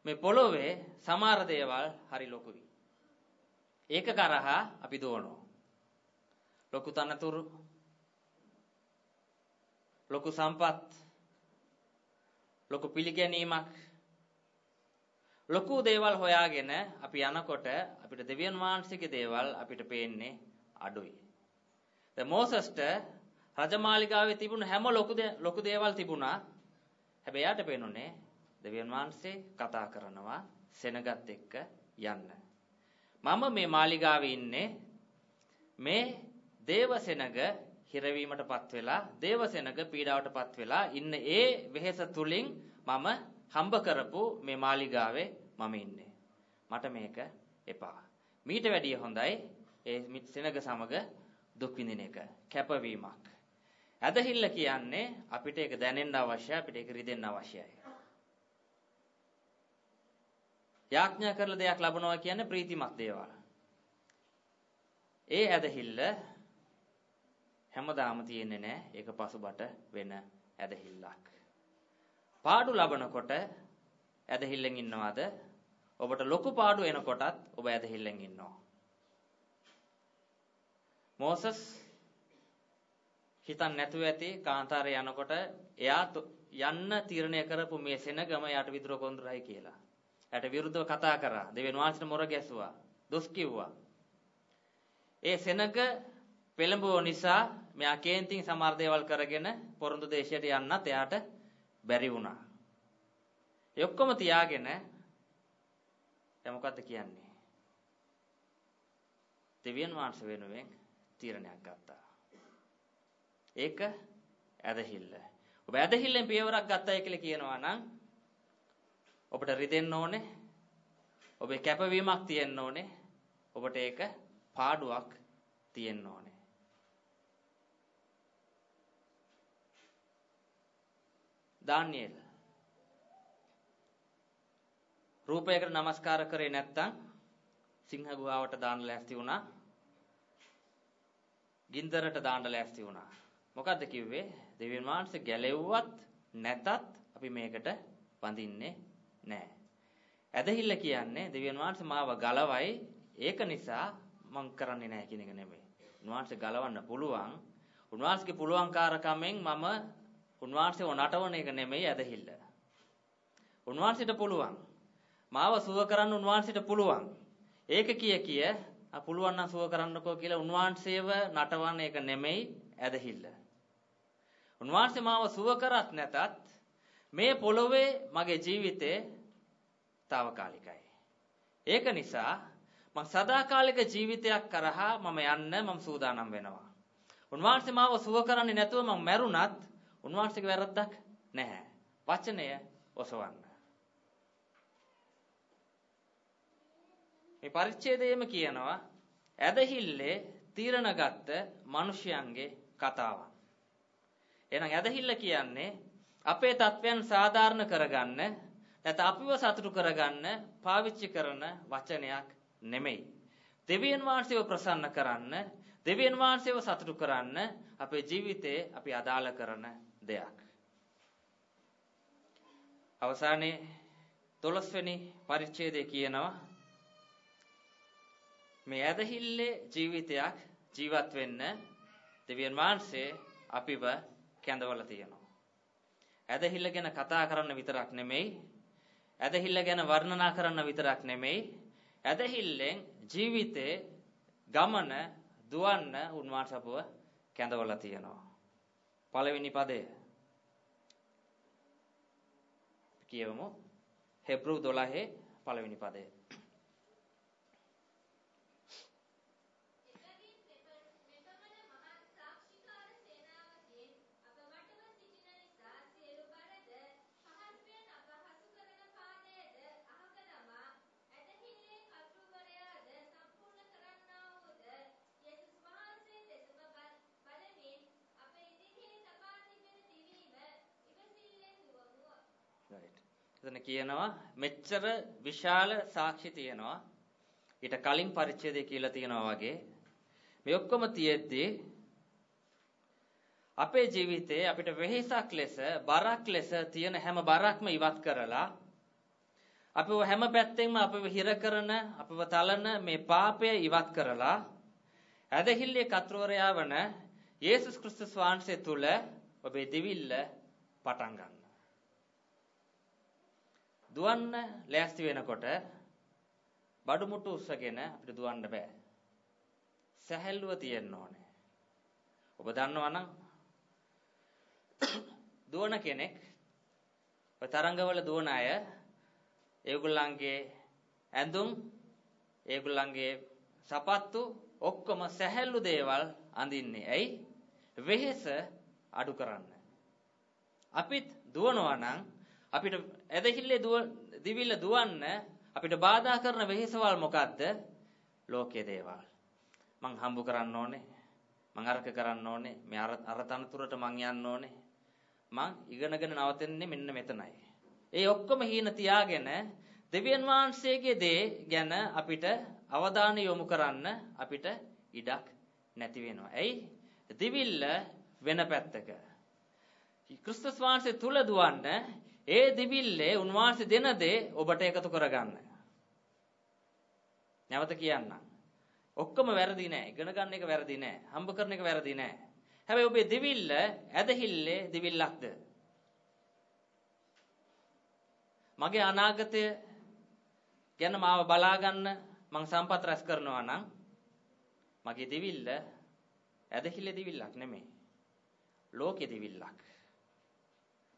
මේ පොළොවේ සමහර දේවල් හරි ලොකුයි. ඒක කරහා අපි දුවනවා. ලොකු තනතුරු ලොකු සම්පත් ලොකු පිළිගැනීමක් ලොකු දේවල් හොයාගෙන අපි යනකොට අපිට දෙවියන් වහන්සේගේ දේවල් අපිට පේන්නේ අඩුයි. දැන් මෝසස්ට රජමාලිගාවේ තිබුණ හැම ලොකු ලොකු දේවල් තිබුණා. හැබැයි යාට පේනුනේ දෙවියන් වහන්සේ කතා කරනවා සෙනගත් එක්ක යන්න. මම මේ මාලිගාවේ ඉන්නේ මේ දේවසෙනග හිරවීමටපත් වෙලා දේවසෙනග පීඩාවටපත් වෙලා ඉන්න ඒ වෙහෙස තුලින් මම හම්බ කරපු මේ මාලිගාවේ මම ඉන්නේ. මට මේක එපා. මීට වැඩිය හොඳයි ඒ සෙනග සමග දුක් විඳින එක කැපවීමක්. ඇදහිල්ල කියන්නේ අපිට ඒක දැනෙන්න අවශ්‍යයි අපිට ඒක රිදෙන්න අවශ්‍යයි. යාඥා කරලා දෙයක් ලබනවා කියන්නේ ප්‍රීතිමත් දේවල්. ඒ ඇදහිල්ල හැමදාම තියෙන්නේ නැහැ. ඒක පසුබට වෙන ඇදහිල්ලක්. පාඩු ලබනකොට ඇදහිල්ලෙන් ඉන්නවද? ඔබට ලොකු පාඩු එනකොටත් ඔබ ඇදහිල්ලෙන් ඉන්නවා. මෝසස් හිතන් නැතුව ඇති කාන්තාරේ යනකොට එයා යන්න තීරණය කරපු මේ සෙනගම යාට විදුර කොඳුරයි කියලා. එයාට විරුද්ධව කතා කරා. දෙවියන් වහන්සේට මොර ගැසුවා. දොස් කිව්වා. ඒ සෙනග පෙළඹුව නිසා මෙයා කේන්තින් සමහර දේවල් කරගෙන පොරොන්දු දේශයට යන්නත් එයාට බැරි වුණා. ඒ ඔක්කොම තියාගෙන දැන් මොකද්ද කියන්නේ? දෙවියන් වහන්සේ වෙනුවෙන් තීරණයක් ගත්තා. ඒක ඇදහිල්ල. ඔබ ඇදහිල්ලෙන් පියවරක් ගත්තයි කියලා කියනවා නම් ඔබට රිදෙන්න ඕනේ. ඔබේ කැපවීමක් තියෙන්න ඕනේ. ඔබට ඒක පාඩුවක් තියෙන්න ඕනේ. දානියෙල් රූපයකට নমස්කාර කරේ නැත්තම් සිංහ ගුහාවට දාන්න ලෑස්ති වුණා. ගින්දරට දාන්න ලෑස්ති වුණා. මොකද්ද කිව්වේ? දෙවියන් වහන්සේ ගැලෙව්වත් නැතත් අපි මේකට වඳින්නේ නැහැ. ඇදහිල්ල කියන්නේ දෙවියන් වහන්සේ මාව ගලවයි ඒක නිසා මං කරන්නේ නැහැ කියන එක නෙමෙයි. උන්වහන්සේ ගලවන්න පුළුවන්. උන්වහන්සේගේ පුළුවන්කාරකමෙන් මම උන්වහන්සේව නටවන එක නෙමෙයි ඇදහිල්ල. උන්වහන්සේට පුළුවන්. මාව සුව කරන්න උන්වහන්සේට පුළුවන්. ඒක කිය කිය පුළුවන් නම් සුව කරන්නකෝ කියලා උන්වහන්සේව නටවන එක නෙමෙයි ඇදහිල්ල. උන්වහන්සේ මාව සුව කරත් නැතත් මේ පොළොවේ මගේ ජීවිතේ తాවකාලිකයි. ඒක නිසා මම සදාකාලික ජීවිතයක් කරහා මම යන්න මම සූදානම් වෙනවා. උන්වහන්සේ මාව සුව කරන්නේ නැතුව මම මැරුණත් උන්වහන්සේගේ වැරද්දක් නැහැ. වචනය ඔසවන්න. මේ පරිච්ඡේදයේම කියනවා ඇදහිල්ලේ තීරණගත් මිනිසයන්ගේ කතාවක්. එහෙනම් ඇදහිල්ල කියන්නේ අපේ තත්වයන් සාධාරණ කරගන්න නැත්නම් අපිව සතුටු කරගන්න පාවිච්චි කරන වචනයක් නෙමෙයි. දෙවියන් වහන්සේව ප්‍රසන්න කරන්න, දෙවියන් වහන්සේව සතුටු කරන්න අපේ ජීවිතේ අපි අදාළ කරන දෙයක්. අවසානයේ 12 වෙනි පරිච්ඡේදයේ කියනවා මේ ඇදහිල්ලේ ජීවිතයක් ජීවත් වෙන්න දෙවියන් වහන්සේ අපිව කැඳවලා තියෙනවා. ඇදහිල්ල ගැන කතා කරන්න විතරක් නෙමෙයි ඇදහිල්ල ගැන වර්ණනා කරන්න විතරක් නෙමෙයි ඇදහිල්ලෙන් ජීවිතේ ගමන දුවන්න උන්වහන්සේ අපව කැඳවලා තියෙනවා. පළවෙනි පදය කියවමු. හෙබ්‍රු 12 පළවෙනි පදය. එතන කියනවා මෙච්චර විශාල සාක්ෂි තියෙනවා. ඊට කලින් පරිච්ඡේදය කියලා තියෙනවා වගේ මේ ඔක්කොම තියෙද්දී අපේ ජීවිතේ අපිට වෙහෙසක් ලෙස බරක් ලෙස තියෙන හැම බරක්ම ඉවත් කරලා අපව හැම පැත්තෙන්ම අපව හිර කරන අපව තලන මේ පාපය ඉවත් කරලා ඇදහිල්ලේ කතරවරයා වන යේසුස් ක්‍රිස්තුස් වහන්සේ තුල ඔබේ දිවිල්ල පටන් ගන්න. දුවන්න ලෑස්ති වෙනකොට බඩු මුට්ටු උස්සගෙන අපිට දුවන්න බෑ. සැහැල්ලුව තියෙන්න ඕනේ. ඔබ දන්නවා නම් දුවන කෙනෙක් ඔය තරංගවල දුවන අය ඒගොල්ලන්ගේ ඇඳුම් ඒගොල්ලන්ගේ සපත්තු ඔක්කොම සැහැල්ලු දේවල් අඳින්නේ. ඇයි? වෙහෙස අඩු කරන්න. අපිත් දුවනවා නම් අපිට ඇදහිල්ලේ දුව දිවිල්ල දුවන්න අපිට බාධා කරන වෙහෙසවල් මොකද්ද? ලෝකයේ දේවල්. මං හම්බ කරන්න ඕනේ. මං අරක කරන්න ඕනේ. මේ අර අර තනතුරට මං යන්න ඕනේ. මං ඉගෙනගෙන නවතින්නේ මෙන්න මෙතනයි. ඒ ඔක්කොම හීන තියාගෙන දෙවියන් වහන්සේගේ දේ ගැන අපිට අවධානය යොමු කරන්න අපිට ඉඩක් නැති වෙනවා. ඇයි? දිවිල්ල වෙන පැත්තක. ක්‍රිස්තුස් වහන්සේ තුල දුවන්න ඒ දිවිල්ලේ උන්වහන්සේ දෙන දේ ඔබට එකතු කරගන්න. නැවත කියන්නම්. ඔක්කොම වැරදි නෑ. ඉගෙන ගන්න එක වැරදි නෑ. හම්බ කරන එක වැරදි නෑ. හැබැයි ඔබේ දිවිල්ල ඇදහිල්ලේ දිවිල්ලක්ද? මගේ අනාගතය ගැන මාව බලා ගන්න මං සම්පත් රැස් කරනවා නම් මගේ දිවිල්ල ඇදහිල්ලේ දිවිල්ලක් නෙමෙයි. ලෝකේ දිවිල්ලක්.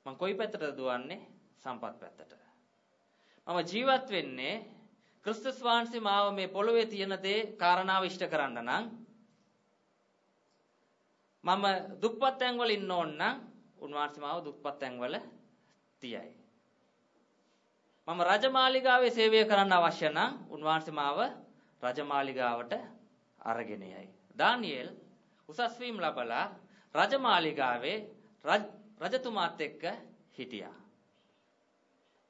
මම කොයි පැත්තටද දුවන්නේ? සම්පත් පැත්තට. මම ජීවත් වෙන්නේ ක්‍රිස්තුස් වහන්සේ මාව මේ පොළොවේ තියෙන දේ කාරණාව ඉෂ්ට කරන්න නම් මම දුප්පත් තැන්වල ඉන්න ඕන නම් උන්වහන්සේ මාව දුප්පත් තැන්වල තියයි. මම රජමාලිගාවේ සේවය කරන්න අවශ්‍ය නම් උන්වහන්සේ මාව රජමාලිගාවට අරගෙන යයි. දානියෙල් උසස් වීම ලබලා රජමාලිගාවේ රජතුමාත් එක්ක හිටියා.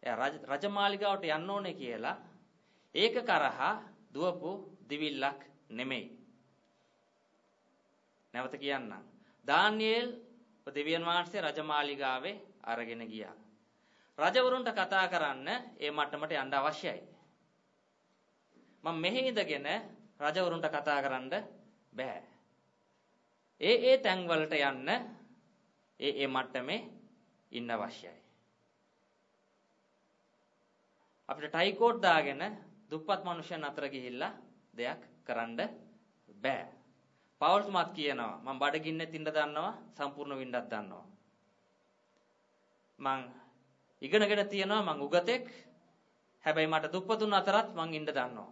එයා රජමාලිගාවට යන්න ඕනේ කියලා ඒක කරහා දුවපු දිවිල්ලක් නෙමෙයි. නැවත කියන්නම්. දානියෙල් දෙවියන් වහන්සේ රජමාලිගාවේ අරගෙන ගියා. රජවරුන්ට කතා කරන්න ඒ මට්ටමට යන්න අවශ්‍යයි. මම මෙහි ඉඳගෙන රජවරුන්ට කතා කරන්න බෑ. ඒ ඒ තැන්වලට යන්න ඒ ඒ මට්ටමේ ඉන්න අවශ්‍යයි. අපිට ටයි කෝට් දාගෙන දුප්පත් මිනිසයන් අතර ගිහිල්ලා දෙයක් කරන්න බෑ. පවුල්තුමත් කියනවා මම බඩගින්නෙත් ඉන්න දන්නවා සම්පූර්ණ වින්දක් දන්නවා. මං ඉගෙනගෙන තියනවා මං උගතෙක්. හැබැයි මට දුප්පතුන් අතරත් මං ඉන්න දන්නවා.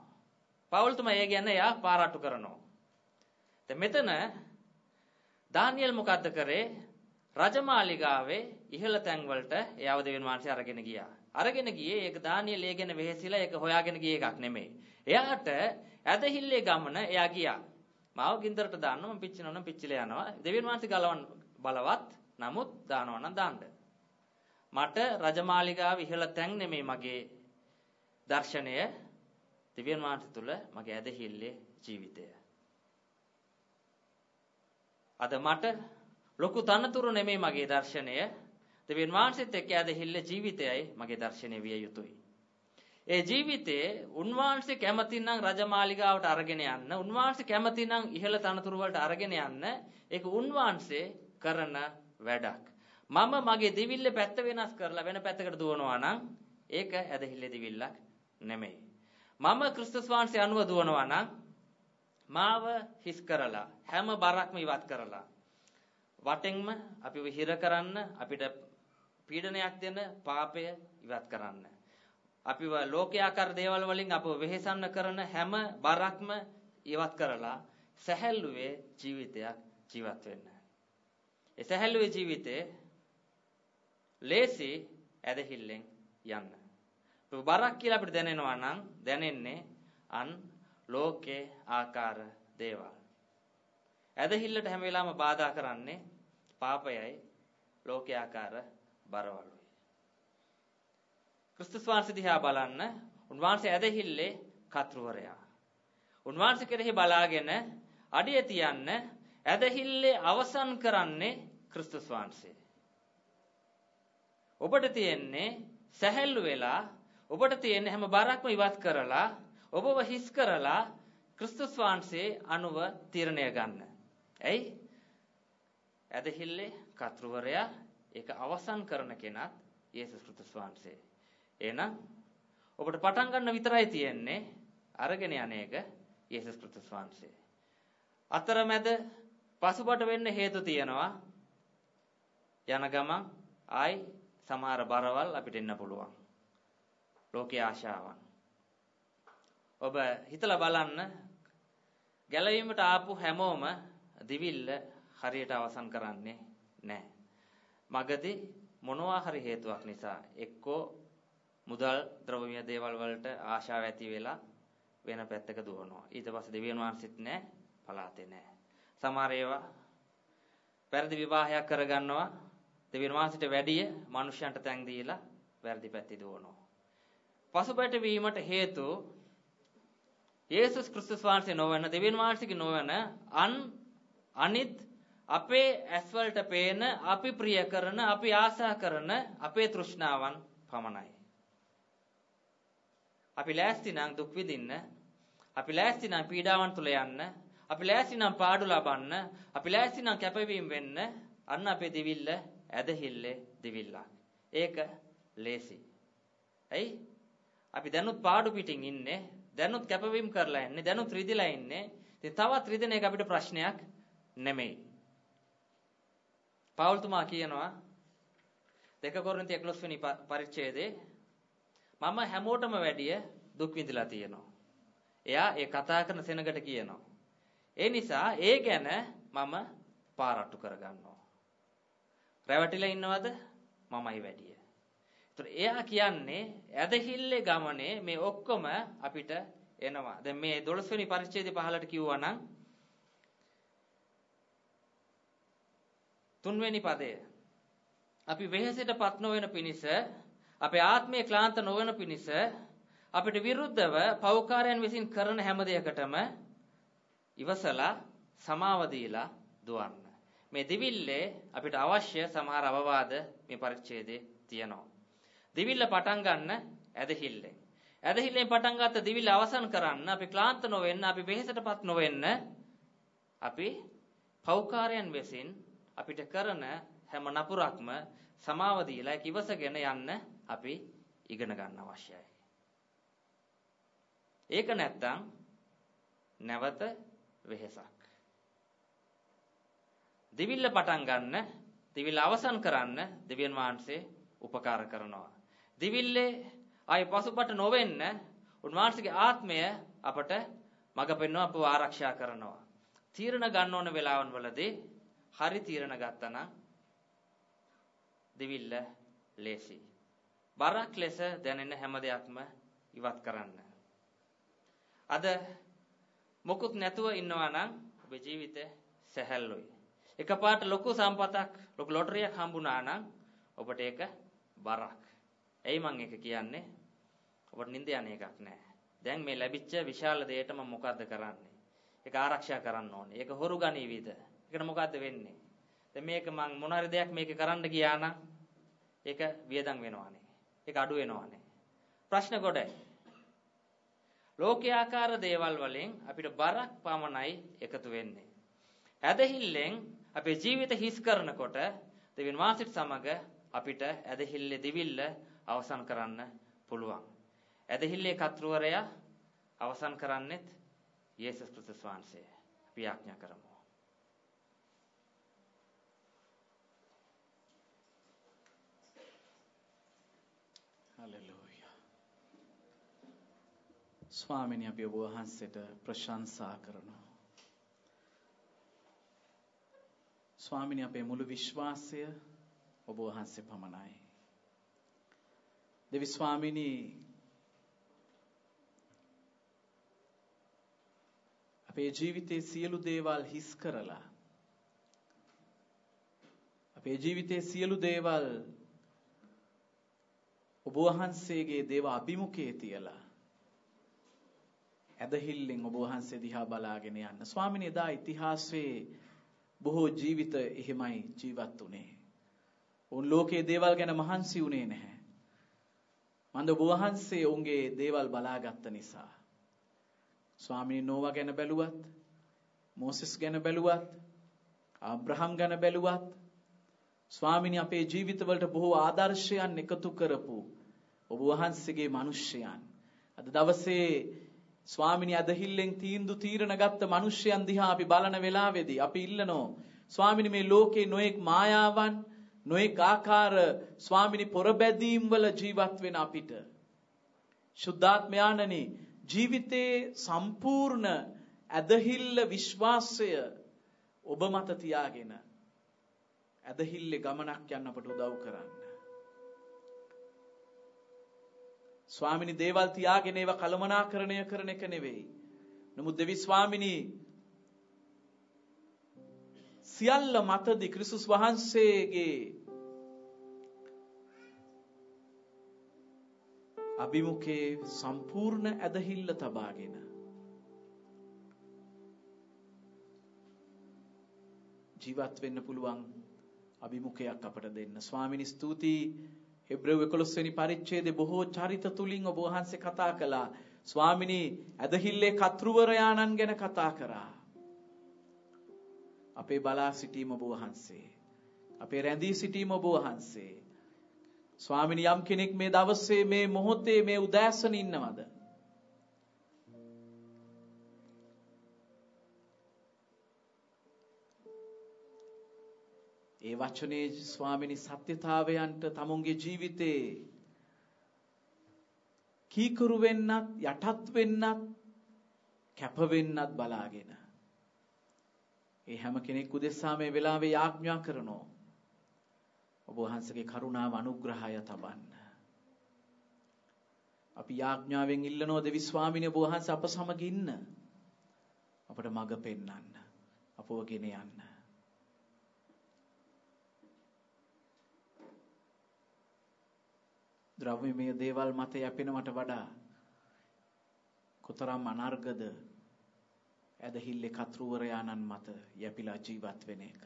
පවුල්තුමා ඒ ගැන එයා පාරාට්ටු කරනවා. දැන් මෙතන දානියල් මොකද්ද කරේ? රජමාලිගාවේ ඉහළ තැන් වලට එයාව දෙවියන් වහන්සේ අරගෙන ගියා. අරගෙන ගියේ ඒක දානියල් ඒ ගැන වෙහෙසිලා ඒක හොයාගෙන ගිය එකක් නෙමෙයි. එයාට ඇදහිල්ලේ ගමන එයා ගියා. මාව ගින්දරට දාන්න මම පිච්චෙනවා නම් පිච්චිලා යනවා. දෙවියන් වහන්සේ ගලවන්න බලවත්. නමුත් දානවා නම් දාන්න. මට රජමාලිගාව ඉහළ තැන් නෙමෙයි මගේ දර්ශනය. දෙවියන් වහන්සේ තුල මගේ ඇදහිල්ලේ ජීවිතය. අද මට ලොකු තනතුරු නෙමෙයි මගේ දර්ශනය. දෙවියන් වහන්සේත් එක්ක ඇදහිල්ල ජීවිතයයි මගේ දර්ශනය විය යුතුයි. ඒ ජීවිතේ උන්වහන්සේ කැමති නම් රජමාලිගාවට අරගෙන යන්න, උන්වහන්සේ කැමති නම් ඉහළ තනතුරු වලට අරගෙන යන්න, ඒක උන්වහන්සේ කරන වැඩක්. මම මගේ දිවිල්ල පැත්ත වෙනස් කරලා වෙන පැත්තකට දුවනවා නම් ඒක ඇදහිල්ලේ දිවිල්ලක් නෙමෙයි. මම ක්‍රිස්තුස් වහන්සේ අනුව දුවනවා නම් මාව හිස් කරලා හැම බරක්ම ඉවත් කරලා වටෙන්ම අපිව හිර කරන්න අපිට පීඩනයක් දෙන පාපය ඉවත් කරන්න අපිව ලෝකයාකාර දේවල් වලින් අපව වෙහෙසන්න කරන හැම බරක්ම ඉවත් කරලා සැහැල්ලුවේ ජීවිතයක් ජීවත් වෙන්න. ඒ සැහැල්ලුවේ ජීවිතේ ලේසි ඇදහිල්ලෙන් යන්න. බරක් කියලා අපිට දැනෙනවා නම් දැනෙන්නේ අන් ලෝකේ ආකාර දේවල්. ඇදහිල්ලට හැම වෙලාවම බාධා කරන්නේ පාපයයි ලෝකේ ආකාර බරවලුයි. ක්‍රිස්තුස් වහන්සේ දිහා බලන්න උන්වහන්සේ ඇදහිල්ලේ කතුරුවරයා. උන්වහන්සේ කෙරෙහි බලාගෙන අඩිය තියන්න ඇදහිල්ලේ අවසන් කරන්නේ ක්‍රිස්තුස් වහන්සේ. ඔබට තියෙන්නේ සැහැල්ලු වෙලා ඔබට තියෙන්නේ හැම බරක්ම ඉවත් කරලා ඔබව හිස් කරලා ක්‍රිස්තුස් වහන්සේ අනුව තීරණය ගන්න. ඇයි? ඇදහිල්ලේ කතුරුවරයා ඒක අවසන් කරන කෙනත් යේසුස් ක්‍රිස්තුස් වහන්සේ. එහෙනම් ඔබට පටන් ගන්න විතරයි තියෙන්නේ අරගෙන යන්නේක යේසුස් ක්‍රිස්තුස් වහන්සේ. අතරමැද පසුබට වෙන්න හේතු තියෙනවා. යන ගමන් ආයි සමහර බරවල් අපිට එන්න පුළුවන්. ලෝකයේ ආශාවන්. ඔබ හිතලා බලන්න ගැලවීමට ආපු හැමෝම දිවිල්ල හරියට අවසන් කරන්නේ නැහැ. මගදී මොනවා හරි හේතුවක් නිසා එක්කෝ මුදල් ද්‍රව්‍ය දේවල් වලට ආශාව ඇති වෙලා වෙන පැත්තක දුවනවා. ඊට පස්සේ දෙවියන් වහන්සේත් නැහැ, පලාතේ නැහැ. සමහර ඒවා වැරදි විවාහයක් කරගන්නවා. දෙවියන් වහන්සේට වැඩිය මිනිසයන්ට තැන් දීලා වැරදි පැත්තේ දුවනවා. පසුබට වීමට හේතු යේසුස් ක්‍රිස්තුස් වහන්සේ නොවන දෙවියන් වහන්සේගේ නොවන අන් අනිත් අපේ ඇස්වලට පේන අපි ප්‍රිය කරන අපි ආසා කරන අපේ තෘෂ්ණාවන් පමණයි. අපි ලෑස්ති නම් දුක් විඳින්න අපි ලෑස්ති නම් පීඩාවන් තුල යන්න අපි ලෑස්ති නම් පාඩු ලබන්න අපි ලෑස්ති නම් කැපවීම වෙන්න අන්න අපේ දිවිල්ල ඇදහිල්ලේ දිවිල්ලක්. ඒක ලේසි. ඇයි? අපි දැනුත් පාඩු පිටින් ඉන්නේ දැනුත් කැපවීම කරලා ඉන්නේ දැනුත් රිදිලා ඉන්නේ ඉතින් තවත් රිදෙන එක අපිට ප්‍රශ්නයක් නෙමෙයි පෞල්තුමා කියනවා දෙක කොරින්ති 11 වෙනි පරිච්ඡේදයේ මම හැමෝටම වැඩිය දුක් විඳලා තියෙනවා. එයා ඒ කතා කරන සෙනගට කියනවා. ඒ නිසා ඒ ගැන මම පාරට්ටු කරගන්නවා. රැවටිලා ඉන්නවද? මමයි වැඩිය. ඒතර එයා කියන්නේ ඇදහිල්ලේ ගමනේ මේ ඔක්කොම අපිට එනවා. දැන් මේ 12 වෙනි පරිච්ඡේදය පහලට කිව්වා නම් තුන්වෙනි පදය අපි වෙහෙසටපත් නොවන පිණිස අපේ ආත්මය ක්ලාන්ත නොවන පිණිස අපිට විරුද්ධව පෞකාරයන් විසින් කරන හැම දෙයකටම ඉවසලා සමාව දීලා දුවන්න. මේ දිවිල්ලේ අපිට අවශ්‍ය සමහර අවවාද මේ පරිච්ඡේදයේ තියෙනවා. දිවිල්ල පටන් ගන්න ඇදහිල්ලෙන්. ඇදහිල්ලෙන් පටන් ගත්ත දිවිල්ල අවසන් කරන්න අපි ක්ලාන්ත නොවෙන්න අපි වෙහෙසටපත් නොවෙන්න අපි පෞකාරයන් විසින් අපිට කරන හැම නපුරක්ම සමාව දීලා ඒක ඉවසගෙන යන්න අපි ඉගෙන ගන්න අවශ්‍යයි. ඒක නැත්තම් නැවත වෙහෙසක්. දිවිල්ල පටන් ගන්න, දිවිල්ල අවසන් කරන්න දෙවියන් වහන්සේ උපකාර කරනවා. දිවිල්ලේ ආයි පසුබට නොවෙන්න උන්වහන්සේගේ ආත්මය අපට මඟ පෙන්වන අපව ආරක්ෂා කරනවා. තීරණ ගන්න ඕන වෙලාවන් වලදී හරි තීරණ ගත්තා නම් දිවිල්ල ලේසි. බරක් ලෙස දැනෙන හැම දෙයක්ම ඉවත් කරන්න. අද මොකුත් නැතුව ඉන්නවා නම් ඔබේ ජීවිතේ සැහැල්ලුයි. එකපාරට ලොකු සම්පතක් ලොකු ලොටරියක් හම්බුණා නම් ඔබට ඒක බරක්. ඇයි මං ඒක කියන්නේ? ඔබට නිින්ද යන එකක් නෑ. දැන් මේ ලැබිච්ච විශාල දෙයට මම මොකද්ද කරන්නේ? ඒක ආරක්ෂා කරන්න ඕනේ. ඒක හොරු ගනීවිද? ඒකට මොකද්ද වෙන්නේ? දැන් මේක මං මොන හරි දෙයක් මේක කරන්න ගියා නම් ඒක වියදම් වෙනවානේ. ඒක අඩු වෙනවානේ. ප්‍රශ්න කොට ලෝකයාකාර දේවල් වලින් අපිට බරක් පමණයි එකතු වෙන්නේ. ඇදහිල්ලෙන් අපේ ජීවිත හිස් කරනකොට දෙවියන් වහන්සේට සමග අපිට ඇදහිල්ලේ දිවිල්ල අවසන් කරන්න පුළුවන්. ඇදහිල්ලේ කතෘවරයා අවසන් කරන්නෙත් යේසුස් ක්‍රිස්තුස් වහන්සේ. අපි ආඥා කරමු. හලෙලූයා. ස්වාමිනි අපි ඔබ වහන්සේට ප්‍රශංසා කරනවා. ස්වාමිනි අපේ මුළු විශ්වාසය ඔබ වහන්සේ පමණයි. දෙවි ස්වාමිනී අපේ ජීවිතයේ සියලු දේවල් හිස් කරලා අපේ ජීවිතයේ සියලු දේවල් ඔබ වහන්සේගේ දේව අභිමුඛයේ තියලා ඇදහිල්ලෙන් ඔබ වහන්සේ දිහා බලාගෙන යන්න. ස්වාමිනේ එදා ඉතිහාසයේ බොහෝ ජීවිත එහෙමයි ජීවත් වුනේ. උන් ලෝකයේ දේවල් ගැන මහන්සි වුණේ නැහැ. මන්ද ඔබ වහන්සේ උන්ගේ දේවල් බලාගත්ත නිසා. ස්වාමීන් නෝවා ගැන බැලුවත්, මෝසෙස් ගැන බැලුවත්, ආබ්‍රහම් ගැන බැලුවත්, ස්වාමිනී අපේ ජීවිතවලට බොහෝ ආදර්ශයන් එකතු කරපු ඔබ වහන්සේගේ මිනිස්යන් අද දවසේ ස්වාමිනී අදහිල්ලෙන් තීන්දු තීරණ ගත්ත මිනිස්යන් දිහා අපි බලන වෙලාවේදී අපි ඉල්ලනෝ ස්වාමිනී මේ ලෝකේ නොඑක් මායාවන් නොඑක් ආකාර ස්වාමිනී පොරබැදීම් වල ජීවත් වෙන අපිට ශුද්ධාත්මයාණනි ජීවිතේ සම්පූර්ණ ඇදහිල්ල විශ්වාසය ඔබ මත තියාගෙන ඇදහිල්ලේ ගමනක් යන්න අපට උදව් කරන්න. ස්වාමිනි දේවල් තියාගෙන ඒවා කලමනාකරණය කරන එක නෙවෙයි. නමුත් දෙවි ස්වාමිනී සියල්ල මතදී ක්‍රිස්තුස් වහන්සේගේ අභිමුඛේ සම්පූර්ණ ඇදහිල්ල තබාගෙන ජීවත් වෙන්න පුළුවන් අභිමුඛයක් අපට දෙන්න. ස්වාමිනි ස්තුතියි හෙබ්‍රෙව් 11 වෙනි පරිච්ඡේදයේ බොහෝ චරිත තුලින් ඔබ වහන්සේ කතා කළා. ස්වාමිනී ඇදහිල්ලේ කතෘවරයාණන් ගැන කතා කරා. අපේ බලා සිටීම ඔබ වහන්සේ. අපේ රැඳී සිටීම ඔබ වහන්සේ. ස්වාමිනී යම් කෙනෙක් මේ දවසේ මේ මොහොතේ මේ උදෑසන ඉන්නවද? ඒ වචනේ ස්වාමිනි සත්‍යතාවයන්ට තමුන්ගේ ජීවිතේ කීකරු වෙන්නත් යටත් වෙන්නත් කැප වෙන්නත් බලාගෙන. ඒ හැම කෙනෙක් උදෙසා මේ වෙලාවේ යාඥා කරනෝ ඔබ වහන්සේගේ කරුණාව අනුග්‍රහය තබන්න. අපි යාඥාවෙන් ඉල්ලනෝ දෙවි ස්වාමිනේ ඔබ වහන්සේ අප සමග ඉන්න? අපට මඟ පෙන්වන්න අපව ගෙන යන්න. ද්‍රව්‍යමය දේවල් මත යැපෙනවට වඩා කොතරම් අනර්ගද ඇදහිල්ලේ කතෘවරයාණන් මත යැපිලා ජීවත් වෙන එක.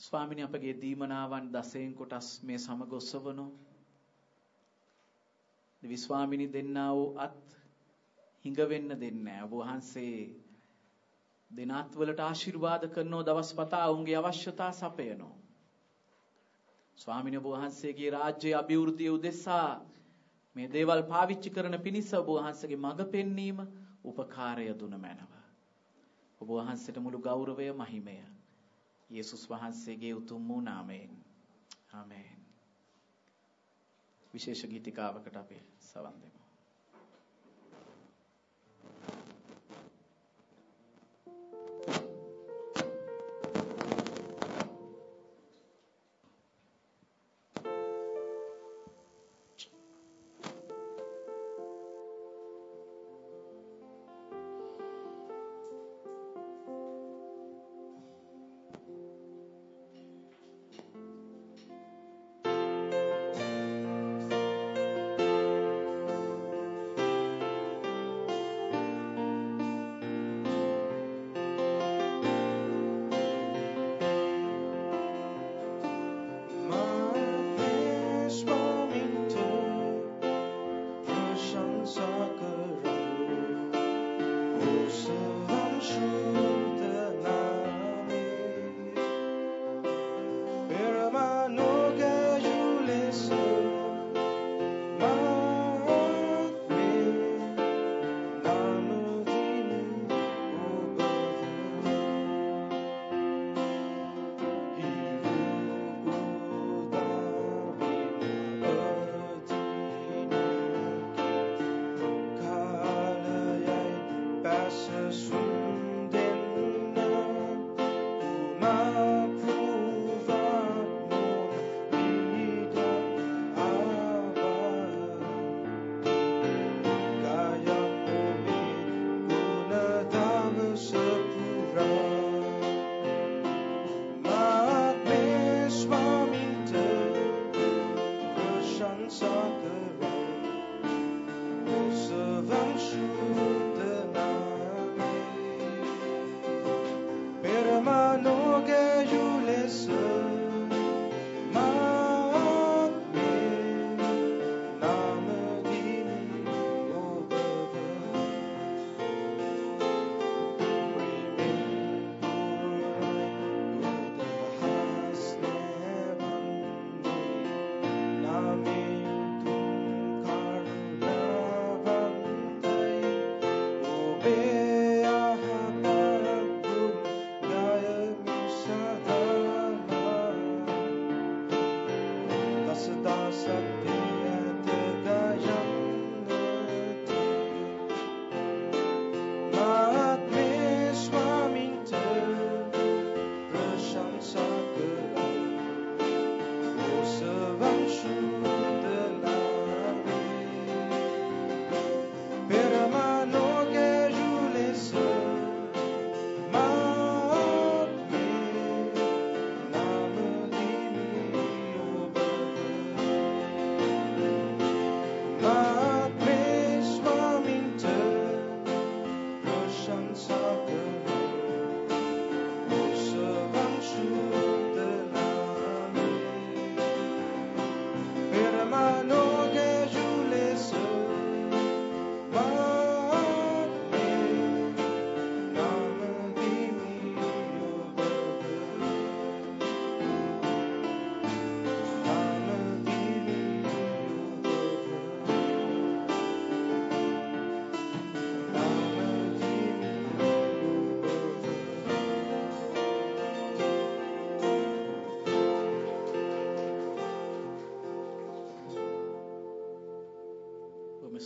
ස්වාමිනී අපගේ දීමනාවන් දසයෙන් කොටස් මේ සමග ඔසවනෝ. දිවි ස්වාමිනී දෙන්නා වූ අත් හිඟ වෙන්න දෙන්නේ නැහැ. ඔබ වහන්සේ දෙනාත් වලට ආශිර්වාද කරනෝ දවස් පතා ඔවුන්ගේ අවශ්‍යතා සපයනෝ. ස්වාමීන් වහන්සේගේ රාජ්‍යයේ අභිවෘද්ධිය උදෙසා මේ දේවල් පාවිච්චි කරන පිණිස ඔබ වහන්සේගේ මඟ පෙන්වීම උපකාරය දුන මැනව. ඔබ වහන්සේට මුළු ගෞරවය මහිමය. යේසුස් වහන්සේගේ උතුම් වූ නාමයෙන්. ආමේන්. විශේෂ ගීතිකාවකට අපි සවන් දෙමු.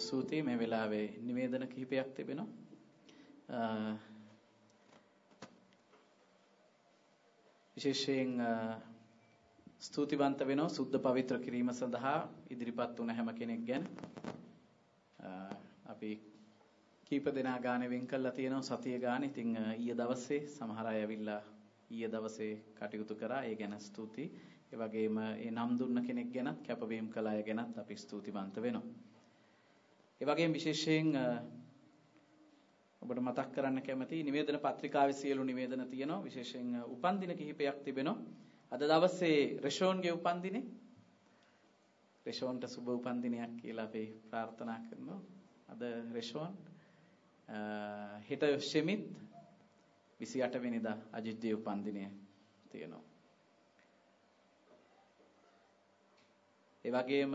ස්තුතියි මේ වෙලාවේ නිවේදන කිහිපයක් තිබෙනවා. විශේෂයෙන් ස්තුතිවන්ත වෙනවා සුද්ධ පවිත්‍ර කිරීම සඳහා ඉදිරිපත් වුණ හැම කෙනෙක් ගැන. අපි කීප දෙනා ගානේ වෙන් කළා තියෙනවා සතිය ගානේ. ඉතින් ඊයේ දවසේ සමහර අය ඇවිල්ලා ඊයේ දවසේ කටයුතු කරා. ඒ ගැන ස්තුතියි. ඒ වගේම ඒ නම් දුන්න කෙනෙක් ගැනත් කැපවීම කළ අය ගැනත් අපි ස්තුතිවන්ත වෙනවා. ඒ වගේම විශේෂයෙන් ඔබට මතක් කරන්න කැමති නිවේදන පත්‍රිකාවේ සියලු නිවේදන තියෙනවා. විශේෂයෙන් උපන්දින කිහිපයක් තිබෙනවා. අද දවසේ රෙෂෝන්ගේ උපන්දිනේ. රෙෂෝන්ට සුබ උපන්දිනයක් කියලා අපි ප්‍රාර්ථනා කරනවා. අද රෙෂෝන් හෙට ෂෙමිත් 28 වෙනිදා අජිත්ගේ උපන්දිනය තියෙනවා. ඒ වගේම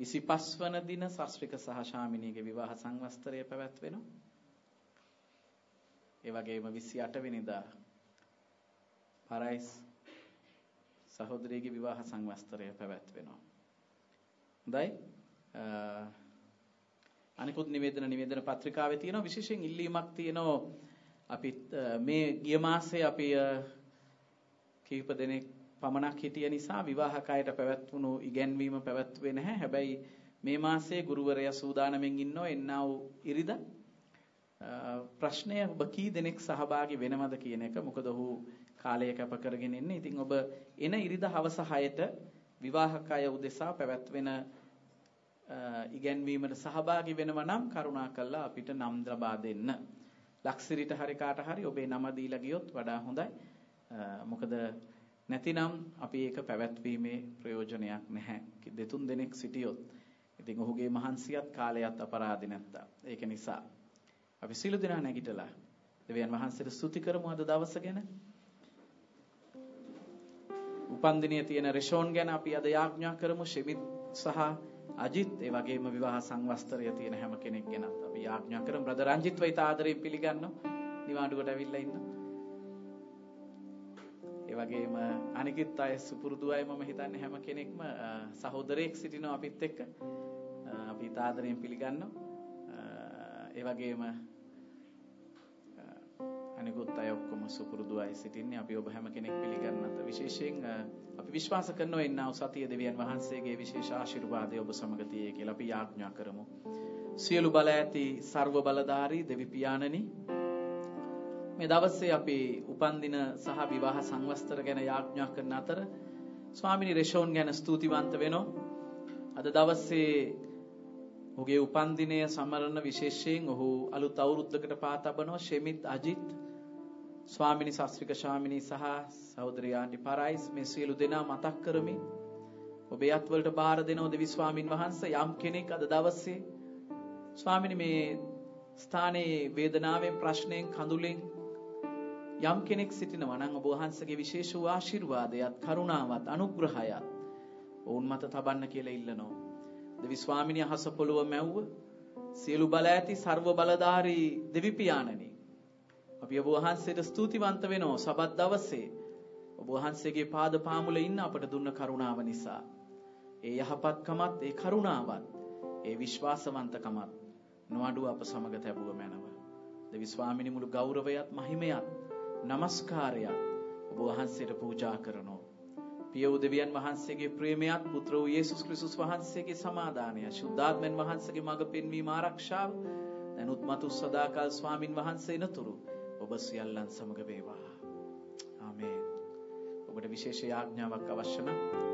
25 වන දින සස්ත්‍රික සහ ශාමිනීගේ විවාහ සංවස්තරය පැවැත්වෙනවා. ඒ වගේම 28 වෙනිදා පරයිස් සහෝදරියගේ විවාහ සංවස්තරය පැවැත්වෙනවා. හොඳයි. අනිකුත් නිවේදන නිවේදන පත්‍රිකාවේ තියෙනවා විශේෂයෙන් ඉල්ලීමක් තියෙනවා අපි මේ ගිය මාසේ අපි කීප දෙනෙක් පමණක් හිටිය නිසා විවාහකයට පැවැත්වුණු ඉගැන්වීම පැවැත්වුවේ නැහැ. හැබැයි මේ මාසයේ ගුරුවරයා සූදානමින් ඉන්නෝ එන්නා වූ ඉරිදා ප්‍රශ්නය ඔබ කී දෙනෙක් සහභාගී වෙනවද කියන එක. මොකද ඔහු කාලය කැප කරගෙන ඉන්නේ. ඉතින් ඔබ එන ඉරිදා හවස 6ට විවාහකය උදෙසා පැවැත්වෙන ඉගැන්වීමට සහභාගී වෙනවා නම් කරුණාකරලා අපිට නම් ලබා දෙන්න. ලක්සිරිට හරි කාට හරි ඔබේ නම දීලා ගියොත් වඩා හොඳයි. මොකද නැතිනම් අපි ඒක පැවැත්වීමේ ප්‍රයෝජනයක් නැහැ. දෙතුන් දෙනෙක් සිටියොත් ඉතින් ඔහුගේ මහන්සියත් කාලයත් අපරාධි නැත්තා. ඒක නිසා අපි සිළු දෙනා නැගිටලා දෙවියන් වහන්සේට ස්තුති කරමු අද දවස ගැන. උපන්දිනයේ තියෙන රෙෂෝන් ගැන අපි අද යාඥා කරමු ෂෙමිත් සහ අජිත් ඒ වගේම විවාහ සංවස්තරය තියෙන හැම කෙනෙක් ගැනත් අපි යාඥා කරමු. බ්‍රදර් රංජිත් වෛත ආදරයෙන් පිළිගන්නවා. නිවාඩුවට ඇවිල්ලා ඉන්නවා. ඒ වගේම අනිකිත් අය සුපුරුදු අය මම හිතන්නේ හැම කෙනෙක්ම සහෝදරයෙක් සිටිනවා අපිත් එක්ක. අපි තාදරයෙන් පිළිගන්නවා. ඒ වගේම අනිකුත් අය ඔක්කොම සුපුරුදු අය සිටින්නේ අපි ඔබ හැම කෙනෙක් පිළිගන්නත් විශේෂයෙන් අපි විශ්වාස කරනවා එන්නා සතිය දෙවියන් වහන්සේගේ විශේෂ ආශිර්වාදය ඔබ සමග තියේ කියලා අපි යාඥා කරමු. සියලු බල ඇති ਸਰව බලධාරී දෙවි පියාණනි මේ දවසේ අපි උපන්දින සහ විවාහ සංවස්තර ගැන යාඥා කරන අතර ස්වාමිනී රෙෂෝන් ගැන ස්තුතිවන්ත වෙනවා. අද දවසේ ඔහුගේ උපන්දිනය සමරන විශේෂයෙන් ඔහු අලුත් අවුරුද්දකට පා තබනවා ෂෙමිත් අජිත් ස්වාමිනී ශාස්ත්‍රික ස්වාමිනී සහ සහෝදරී ආන්ටි පරයිස් මේ සියලු දෙනා මතක් කරමින් ඔබේ අත්වලට බාර දෙනෝ දෙවි ස්වාමින් වහන්සේ යම් කෙනෙක් අද දවසේ ස්වාමිනී මේ ස්ථානයේ වේදනාවෙන් ප්‍රශ්නයෙන් කඳුලෙන් යම් කෙනෙක් සිටිනවා නම් ඔබ වහන්සේගේ විශේෂ වූ ආශිර්වාදයත් කරුණාවත් අනුග්‍රහයත් ඔවුන් මත තබන්න කියලා ඉල්ලනවා. දෙවි ස්වාමිනිය අහස පොළොව මැව්ව සියලු බල ඇති ਸਰව බලධාරී දෙවි පියාණනි අපි ඔබ වහන්සේට ස්තුතිවන්ත වෙනවා සබත් දවසේ. ඔබ වහන්සේගේ පාද පාමුල ඉන්න අපට දුන්න කරුණාව නිසා. ඒ යහපත්කමත් ඒ කරුණාවත් ඒ විශ්වාසවන්තකමත් නොඅඩුව අප සමග තැබුව මැනව දෙවි ස්වාමිනි මුළු ගෞරවයත් මහිමයත් নমස්කාරයත් ඔබ වහන්සේට පූජා කරනෝ පිය වූ දෙවියන් වහන්සේගේ ප්‍රේමයත් පුත්‍ර වූ යේසුස් ක්‍රිස්තුස් වහන්සේගේ සමාදානය ශුද්ධාත්මෙන් වහන්සේගේ මඟ පෙන්වීම ආරක්ෂාව දැනුත් මතු සදාකල් ස්වාමින් වහන්සේ නතුරු ඔබ සියල්ලන් සමග වේවා. ආමේන්. ඔබට විශේෂ යාඥාවක් අවශ්‍ය නම් ඔබට පැමිණෙන්න පුළුවන්